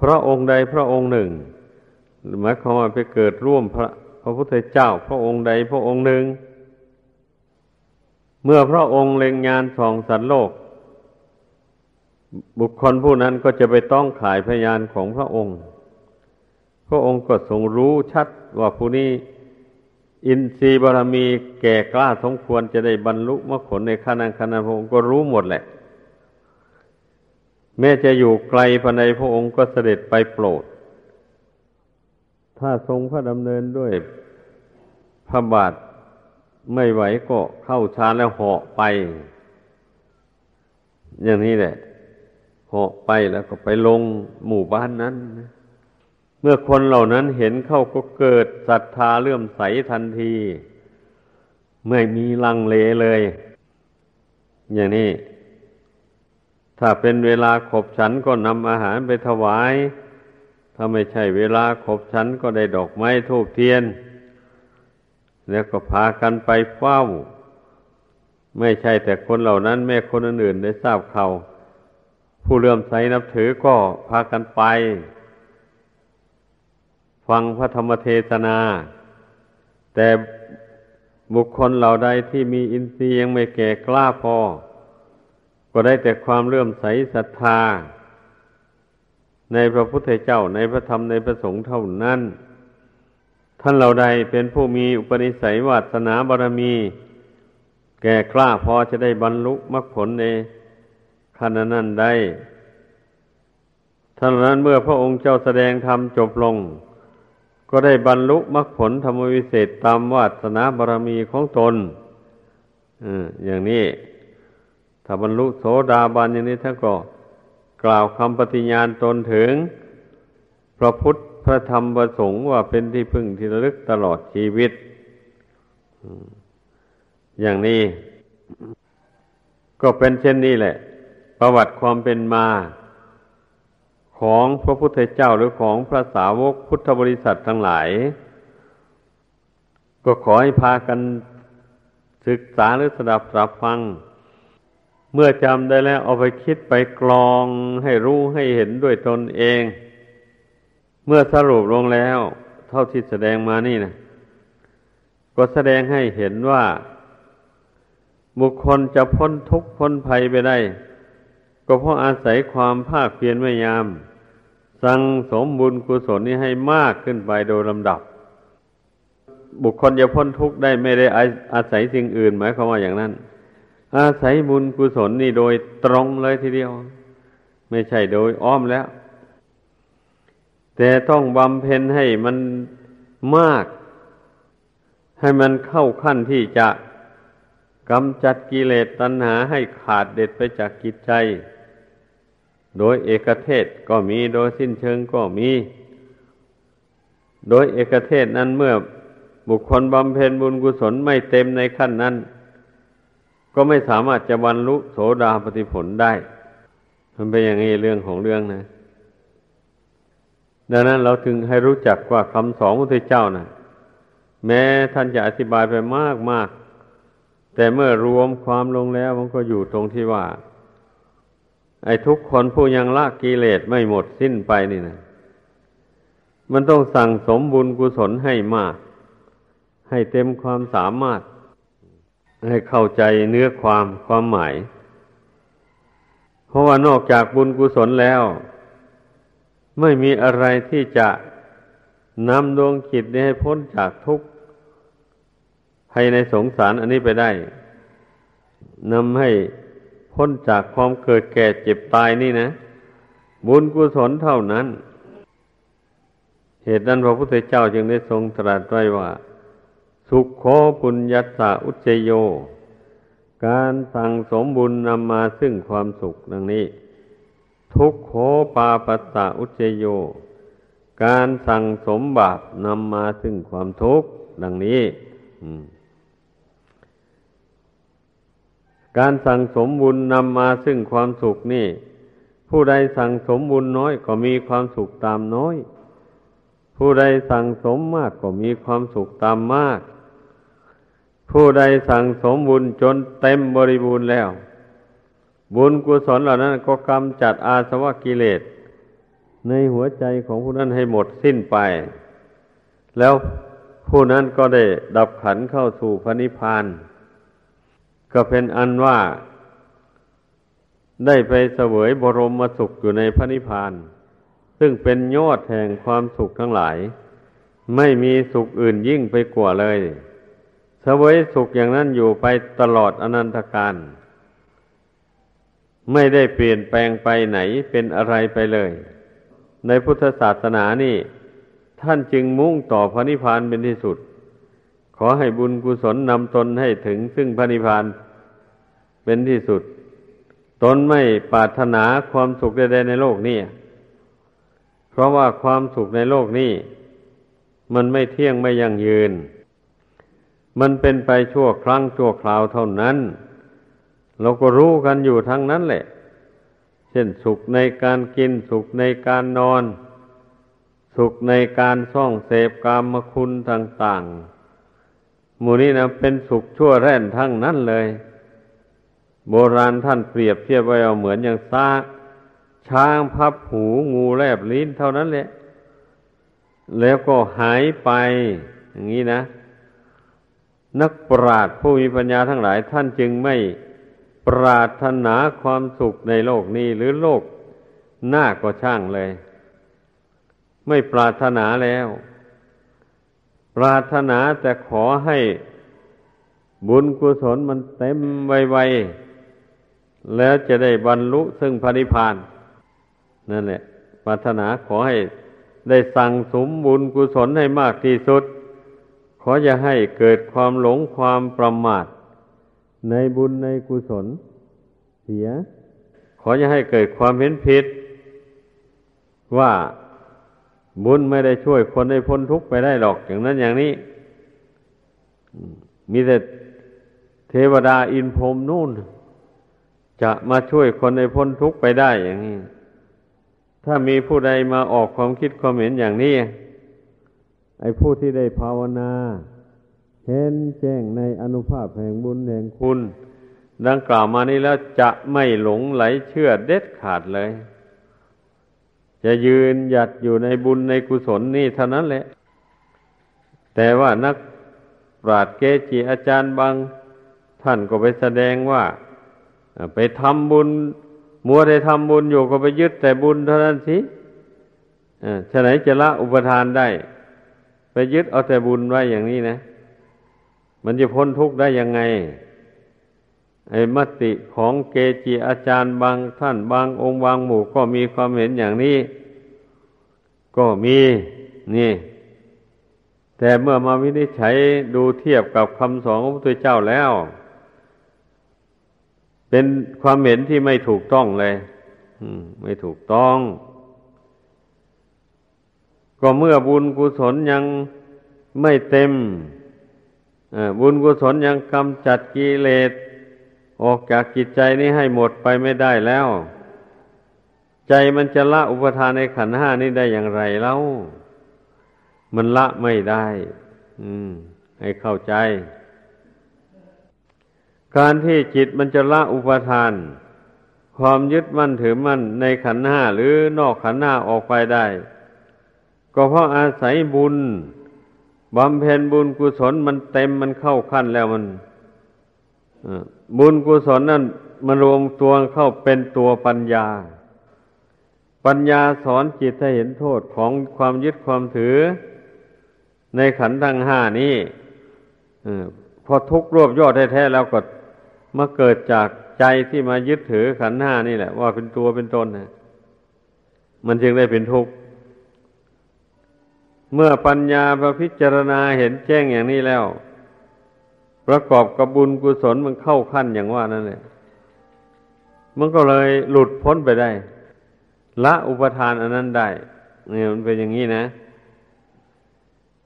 Speaker 1: พระองค์ใดพระองค์หนึ่งหมายความว่าไปเกิดร่วมพระพระพุทธเจ้า พระองค์ใดพระองค์หนึ่ง เมื่อพระองค์เล็งงานส่องสัตว์โลก บุคคลผู้นั้นก็จะไปต้องขายพยานของพระองค์ พระองค์ก็ทรงรู้ชัดว่าผู้นี้อินทรีย์บารมีแก่กล้าสมควรจะได้บรรลุมรรคผลในขานังคณะพระองค์ก็รู้หมดแหละ แม้จะอยู่ไกลภายในพระองค์ก็เสด็จไปโปรด ถ้าทรงพระดำเนินด้วยพระบาทไม่ไหวก็เข้าชานแล้วเหาะไป อย่างนี้แหละเหาะไปแล้วก็ไปลงหมู่บ้านนั้น เมื่อคนเหล่านั้นเห็นเข้าก็เกิดศรัทธาเลื่อมใสทันที ไม่มีลังเลเลย อย่างนี้ ถ้าเป็นเวลาขบฉันก็นำอาหารไปถวาย ถ้าไม่ใช่เวลาขบฉันก็ได้ดอกไม้ทูบเทียน แล้วก็พากันไปเฝ้า ไม่ใช่แต่คนเหล่านั้น แม่คนอื่นๆได้ทราบเขาผู้เลื่อมใสนับถือก็พากันไป ฟังพระธรรมเทศนา แต่บุคคลเหล่าใดที่มีอินทรีย์ยังไม่แก่กล้าพอ ก็ได้แต่ความเลื่อมใสศรัทธา ในพระพุทธเจ้าในพระธรรมในพระสงฆ์เท่านั้น ท่านเหล่าใดเป็นผู้มีอุปนิสัยวาสนาบารมี แก่กล้าพอจะได้บรรลุมรรคผลในขณะนั้นได้ท่านนั้นเมื่อพระองค์เจ้าแสดงธรรมจบลง ก็ได้บรรลุมรรคผลธรรมวิเศษตามวาสนาบารมีของตนอย่างนี้ ถ้าบรรลุโสดาบันอย่างนี้ท่านก็กล่าวคำปฏิญาณตนถึง พระพุทธพระธรรมประสงค์ว่าเป็นที่พึ่งที่ระลึกตลอดชีวิต อย่างนี้ ก็เป็นเช่นนี้แหละ ประวัติความเป็นมา ของพระพุทธเจ้าหรือของพระสาวกพุทธบริษัททั้งหลาย ก็ขอให้พากันศึกษาหรือสดับสับฟัง เมื่อจำได้แล้วเอาไปคิดไปกรองให้รู้ให้เห็นด้วยตนเอง เมื่อสรุปลงแล้ว เท่าที่แสดงมานี่นะก็แสดงให้เห็นว่า บุคคลจะพ้นทุกข์พ้นภัยไปได้ ก็เพราะอาศัยความภาคเพียรพยายาม สั่งสมบุญกุศลนี้ให้มากขึ้นไปโดยลำดับ บุคคลจะพ้นทุกข์ได้ไม่ได้อาศัยสิ่งอื่นหมายความว่าอย่างนั้น อาศัยบุญกุศลนี่โดยตรงเลยทีเดียว ไม่ใช่โดยอ้อมแล้ว แต่ต้องบำเพ็ญให้มันมาก ให้มันเข้าขั้นที่จะกำจัดกิเลสตัณหาให้ขาดเด็ดไปจากกิจใจ โดยเอกเทศก็มีโดยสิ้นเชิงก็มี โดยเอกเทศนั้นเมื่อบุคคลบำเพ็ญบุญกุศลไม่เต็มในขั้นนั้น ก็ไม่สามารถจะบรรลุโสดาปฏิผลได้ มันเป็นอย่างนี้เรื่องของเรื่องนะ ดังนั้นเราถึงให้รู้จักว่าคำสอนพระพุทธเจ้านะแม้ท่านจะอธิบายไปมากมาก แต่เมื่อรวมความลงแล้วมันก็อยู่ตรงที่ว่า ไอ้ทุกคนผู้ยังละกิเลสไม่หมดสิ้นไปนี่นะมันต้องสั่งสมบุญกุศลให้มาก ให้เต็มความสามารถ ให้เข้าใจเนื้อความความหมาย เพราะว่านอกจากบุญกุศลแล้ว ไม่มีอะไรที่จะนำดวงจิตนี้ให้พ้นจากทุกข์ภายในสงสารอันนี้ไปได้นำให้พ้นจากความเกิดแก่เจ็บตายนี่นะ บุญกุศลเท่านั้น เหตุนั้นพระพุทธเจ้าจึงได้ทรงตรัสไว้ว่า สุขโขปุญญัสะอุจเจโย การสั่งสมบุญนำมาซึ่งความสุขดังนี้ ทุกโขปาปัสสะอุจเจโย การสั่งสมบาปนำมาซึ่งความทุกข์ดังนี้การสั่งสมบุญนำมาซึ่งความสุขนี่ ผู้ใดสั่งสมบุญน้อยก็มีความสุขตามน้อย ผู้ใดสั่งสมมากก็มีความสุขตามมาก ผู้ใดสั่งสมบุญจนเต็มบริบูรณ์แล้ว บุญกุศลเหล่านั้นก็กำจัดอาสวะกิเลส ในหัวใจของผู้นั้นให้หมดสิ้นไป แล้วผู้นั้นก็ได้ดับขันเข้าสู่พระนิพพานก็เป็นอันว่า ได้ไปเสวยบรมสุขอยู่ในพระนิพพาน ซึ่งเป็นยอดแห่งความสุขทั้งหลาย ไม่มีสุขอื่นยิ่งไปกว่าเลย สวยสุขอย่างนั้นอยู่ไปตลอดอนันตการไม่ได้เปลี่ยนแปลงไปไหนเป็นอะไรไปเลย ในพุทธศาสนานี่ ท่านจึงมุ่งต่อพระนิพพานเป็นที่สุด ขอให้บุญกุศลนำตนให้ถึงซึ่งพระนิพพานเป็นที่สุด ตนไม่ปรารถนาความสุขใดๆในโลกนี้เพราะว่าความสุขในโลกนี้ มันไม่เที่ยงไม่ยั่งยืน มันเป็นไปชั่วครั้งชั่วคราวเท่านั้น เราก็รู้กันอยู่ทั้งนั้นแหละ เช่นสุขในการกินสุขในการนอน สุขในการซ่องเสพกามคุณต่างๆหมู่นี้นะเป็นสุขชั่วแร่นทั้งนั้นเลย โบราณท่านเปรียบเทียบไว้เอาเหมือนอย่างซากช้างพับหูงูแลบลิ้นเท่านั้นแหละ แล้วก็หายไป อย่างนี้นะ นักปราชญ์ผู้มีปัญญาทั้งหลาย ท่านจึงไม่ปรารถนาความสุขในโลกนี้หรือโลกหน้าก็ช่างเลย ไม่ปรารถนาแล้ว ปรารถนาแต่ขอให้บุญกุศลมันเต็มไวๆแล้วจะได้บรรลุซึ่งพระนิพพานนั่นแหละปรารถนาขอให้ได้สั่งสมบุญกุศลให้มากที่สุด ขออย่าให้เกิดความหลงความประมาท ในบุญในกุศล เสีย ขออย่าให้เกิดความเห็นผิด ว่าบุญไม่ได้ช่วยคนให้พ้นทุกข์ไปได้หรอกอย่างนั้นอย่างนี้ มีแต่เทวดาอินพรมนู่น จะมาช่วยคนให้พ้นทุกข์ไปได้อย่างนี้ ถ้ามีผู้ใดมาออกความคิดความเห็นอย่างนี้ ไอ้ผู้ที่ได้ภาวนา เห็นแจ้งในอนุภาพแห่งบุญแห่งคุณ ดังกล่าวมานี้แล้วจะไม่หลงไหลเชื่อเด็ดขาดเลย จะยืนหยัดอยู่ในบุญในกุศลนี่เท่านั้นแหละ แต่ว่านักปราชญ์เกจิอาจารย์บางท่านก็ไปแสดงว่า ไปทำบุญ มัวได้ทำบุญอยู่ก็ไปยึดแต่บุญเท่านั้นสิฉะไหนจะละอุปทานได้ ไปยึดเอาแต่บุญไว้อย่างนี้นะ มันจะพ้นทุกข์ได้ยังไง ไอ้มติของเกจิอาจารย์บางท่านบางองค์บางหมู่ก็มีความเห็นอย่างนี้ ก็มีนี่ แต่เมื่อมาวินิจฉัยดูเทียบกับคำสอนของพระพุทธเจ้าแล้ว เป็นความเห็นที่ไม่ถูกต้องเลยไม่ถูกต้อง ก็เมื่อบุญกุศลยังไม่เต็มบุญกุศลยังกำจัดกิเลสออกจากจิตใจนี้ให้หมดไปไม่ได้แล้ว ใจมันจะละอุปทานในขันห้านี้ได้อย่างไรเล่า มันละไม่ได้ อืม ให้เข้าใจ การที่จิตมันจะละอุปทาน ความยึดมั่นถือมั่นในขันห้าหรือนอกขันห้าออกไปได้ ก็เพราะอาศัยบุญบำเพ็ญบุญกุศลมันเต็มมันเข้าขั้นแล้วมันบุญกุศลนั่นมันรวมตัวเข้าเป็นตัวปัญญา ปัญญาสอนจิตให้เห็นโทษของความยึดความถือ ในขันธ์ทั้งห้านี้พอทุกรวบยอดแท้ๆแล้วก็มาเกิดจากใจที่มายึดถือขันธ์ห้านี่แหละ ว่าเป็นตัวเป็นตนนะมันจึงได้เป็นทุกข์ เมื่อปัญญาประพิจารณาเห็นแจ้งอย่างนี้แล้ว ประกอบกับบุญกุศลมันเข้าขั้นอย่างว่านั่นแหละมันก็เลยหลุดพ้นไปได้ ละอุปทานอันนั้นได้เนี่ยมันเป็นอย่างนี้นะ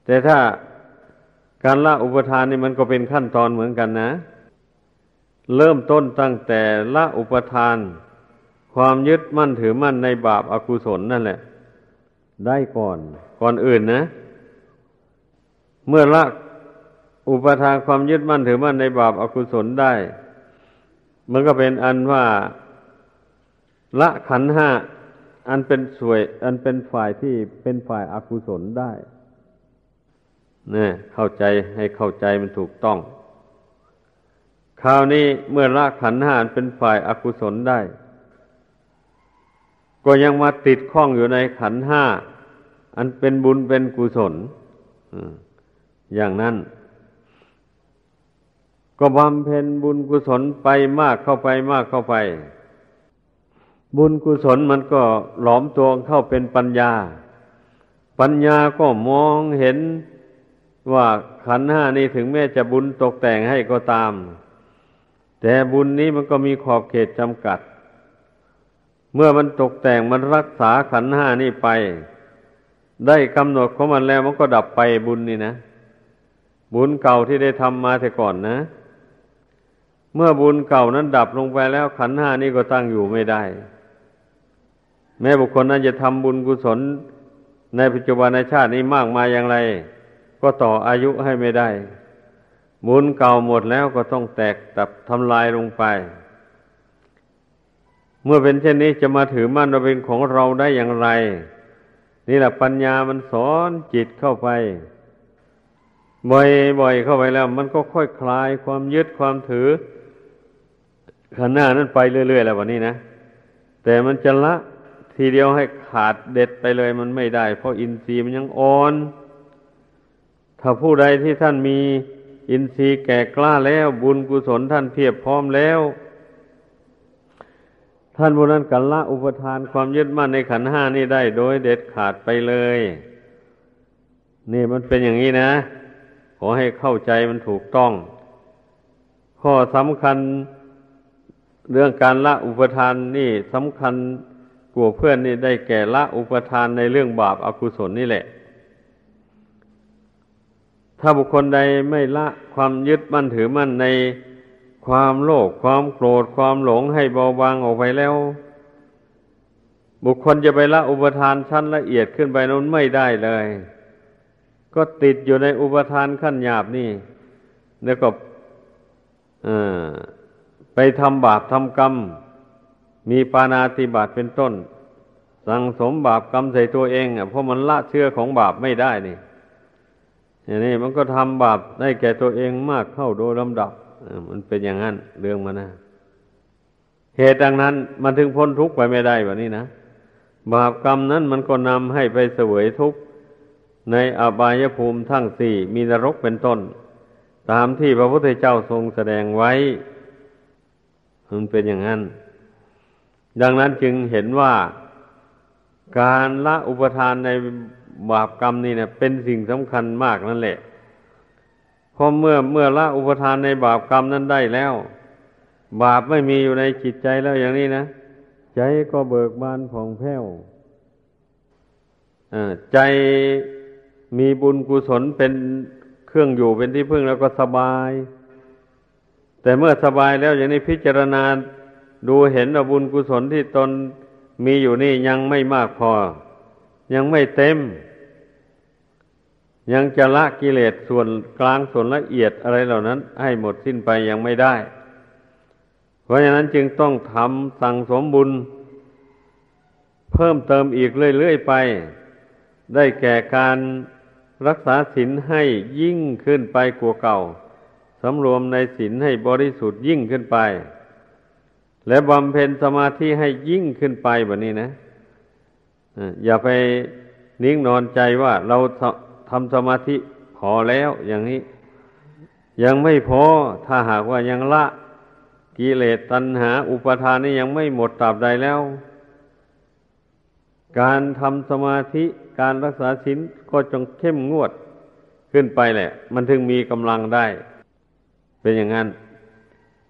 Speaker 1: แต่ถ้าการละอุปทานนี่มันก็เป็นขั้นตอนเหมือนกันนะ เริ่มต้นตั้งแต่ละอุปทาน ความยึดมั่นถือมั่นในบาปอากุศลนั่นแหละ ได้ก่อน ก่อนอื่นนะ เมื่อละอุปทานความยึดมั่นถือมั่นในบาปอากุศลได้ มันก็เป็นอันว่า ละขันห้าอันเป็นสวย อันเป็นฝ่ายที่เป็นฝ่ายอากุศลได้เนี่ยเข้าใจให้เข้าใจมันถูกต้อง คราวนี้เมื่อละขันหานเป็นฝ่ายอากุศลได้ ก็ยังมาติดข้องอยู่ในขันห้า อันเป็นบุญเป็นกุศลอย่างนั้น ก็บำเพ็ญบุญกุศลไปมากเข้าไปมากเข้าไป บุญกุศลมันก็หลอมตัวเข้าเป็นปัญญา ปัญญาก็มองเห็นว่าขันห้านี้ถึงแม้จะบุญตกแต่งให้ก็ตาม แต่บุญนี้มันก็มีขอบเขตจำกัด เมื่อมันตกแต่งมันรักษาขันห้านี่ไป ได้กำหนดของมันแล้วมันก็ดับไปบุญนี่นะ บุญเก่าที่ได้ทำมาแต่ก่อนนะ เมื่อบุญเก่านั้นดับลงไปแล้วขันห้านี่ก็ตั้งอยู่ไม่ได้ แม้บุคคลนั้นจะทำบุญกุศลในปัจจุบันในชาตินี้มากมายอย่างไร ก็ต่ออายุให้ไม่ได้ บุญเก่าหมดแล้วก็ต้องแตกตับทำลายลงไป เมื่อเป็นเช่นนี้จะมาถือมั่นว่าเป็นของเราได้อย่างไร นี่แหละปัญญามันสอนจิตเข้าไปบ่อยๆเข้าไปแล้ว มันก็ค่อยคลายความยึดความถือขันหน้านั้นไปเรื่อยๆแล้ววันนี้นะ แต่มันจะละทีเดียวให้ขาดเด็ดไปเลยมันไม่ได้ เพราะอินทรีย์มันยังอ่อน ถ้าผู้ใดที่ท่านมีอินทรีย์แก่กล้าแล้วบุญกุศลท่านเพียบพร้อมแล้ว ท่านบุนั้นกันละอุปทานความยึดมั่นในขันห้านี่ได้โดยเด็ดขาดไปเลย นี่มันเป็นอย่างนี้นะ ขอให้เข้าใจมันถูกต้อง ข้อสำคัญเรื่องการละอุปทานนี่สำคัญกว่าเพื่อนนี่ได้แก่ละอุปทานในเรื่องบาปอากุศลนี่แหละ ถ้าบุคคลใดไม่ละความยึดมั่นถือมั่นใน ความโลภความโกรธความหลงให้เบาบางออกไปแล้ว บุคคลจะไปละอุปทานชั้นละเอียดขึ้นไปนั้นไม่ได้เลย ก็ติดอยู่ในอุปทานขั้นหยาบนี่แล้วก็ไปทำบาปทำกรรม มีปานาติบาตเป็นต้น สั่งสมบาปกรรมใส่ตัวเองอะเพราะมันละเชื่อของบาปไม่ได้นี่อย่างนี้มันก็ทำบาปได้แก่ตัวเองมากเข้าโดยลำดับ มันเป็นอย่างนั้นเรื่องมันนะเหตุดังนั้นมันถึงพ้นทุกข์ไปไม่ได้แบบนี้นะบาปกรรมนั้นมันก็นำให้ไปเสวยทุกข์ในอบายภูมิทั้งสี่มีนรกเป็นต้น ตามที่พระพุทธเจ้าทรงแสดงไว้ มันเป็นอย่างนั้น ดังนั้นจึงเห็นว่าการละอุปทานในบาปกรรมนี่เนี่ยเป็นสิ่งสำคัญมากนั่นแหละ พราะเมื่อเมื่อละอุปทานในบาปกรรมนั้นได้แล้ว บาปไม่มีอยู่ในจิตใจแล้วอย่างนี้นะ ใจก็เบิกบานผ่องแผ้วใจมีบุญกุศลเป็นเครื่องอยู่เป็นที่พึ่งแล้วก็สบาย แต่เมื่อสบายแล้วอย่างนี้พิจารณาดูเห็นว่าบุญกุศลที่ตนมีอยู่นี่ยังไม่มากพอ ยังไม่เต็ม ยังจะละกิเลสส่วนกลางส่วนละเอียดอะไรเหล่านั้น ให้หมดสิ้นไปยังไม่ได้ เพราะฉะนั้นจึงต้องทำสั่งสมบุญ เพิ่มเติมอีกเรื่อยๆไป ได้แก่การรักษาศีลให้ยิ่งขึ้นไปกว่าเก่าสำรวมในศีลให้บริสุทธิ์ยิ่งขึ้นไป และบำเพ็ญสมาธิให้ยิ่งขึ้นไปแบบนี้นะอย่าไปนิ่งนอนใจว่าเรา ทำสมาธิพอแล้วอย่างนี้ ยังไม่พอถ้าหากว่ายังละกิเลสตัณหา อุปทานนี่ยังไม่หมดตราบใดแล้ว การทำสมาธิการรักษาศีลก็จงเข้มงวดขึ้นไปแหละ มันถึงมีกำลังได้ เป็นอย่างนั้น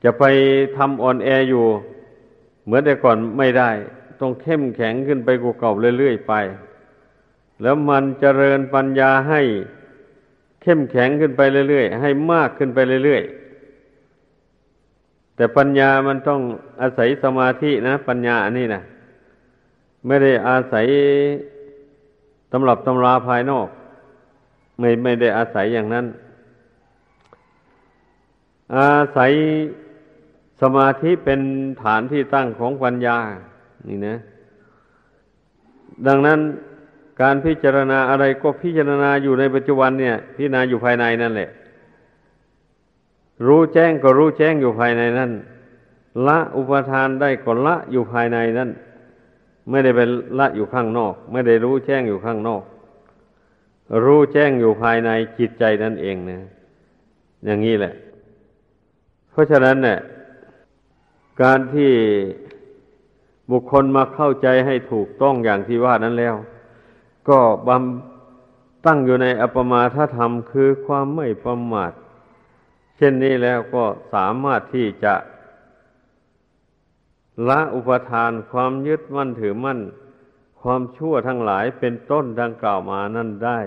Speaker 1: จะไปทำอ่อนแออยู่ เหมือนแต่ก่อนไม่ได้ ต้องเข้มแข็งขึ้นไปกว่าเก่าเรื่อยๆไป แล้วมันเจริญปัญญาให้เข้มแข็งขึ้นไปเรื่อยๆ ให้มากขึ้นไปเรื่อยๆ แต่ปัญญามันต้องอาศัยสมาธินะ ปัญญาอันนี้นะไม่ได้อาศัยตำรับตำราภายนอก ไม่ไม่ได้อาศัยอย่างนั้น อาศัยสมาธิเป็นฐานที่ตั้งของปัญญา นี่นะ ดังนั้น การพิจารณาอะไรก็พิจารณาอยู่ในปัจจุบันเนี่ย พิจารณาอยู่ภายในนั่นแหละ รู้แจ้งก็รู้แจ้งอยู่ภายในนั่น ละอุปทานได้ก็ละอยู่ภายในนั่น ไม่ได้ไปละอยู่ข้างนอก ไม่ได้รู้แจ้งอยู่ข้างนอก รู้แจ้งอยู่ภายในจิตใจนั่นเองนะอย่างนี้แหละ เพราะฉะนั้นเนี่ยการที่บุคคลมาเข้าใจให้ถูกต้องอย่างที่ว่านั้นแล้ว ก็บำตั้งอยู่ในอปมาทธรรมคือความไม่ประมาท เช่นนี้แล้วก็สามารถที่จะ ละอุปทานความยึดมั่นถือมั่น ความชั่วทั้งหลายเป็นต้นดังกล่าวมานั่นได้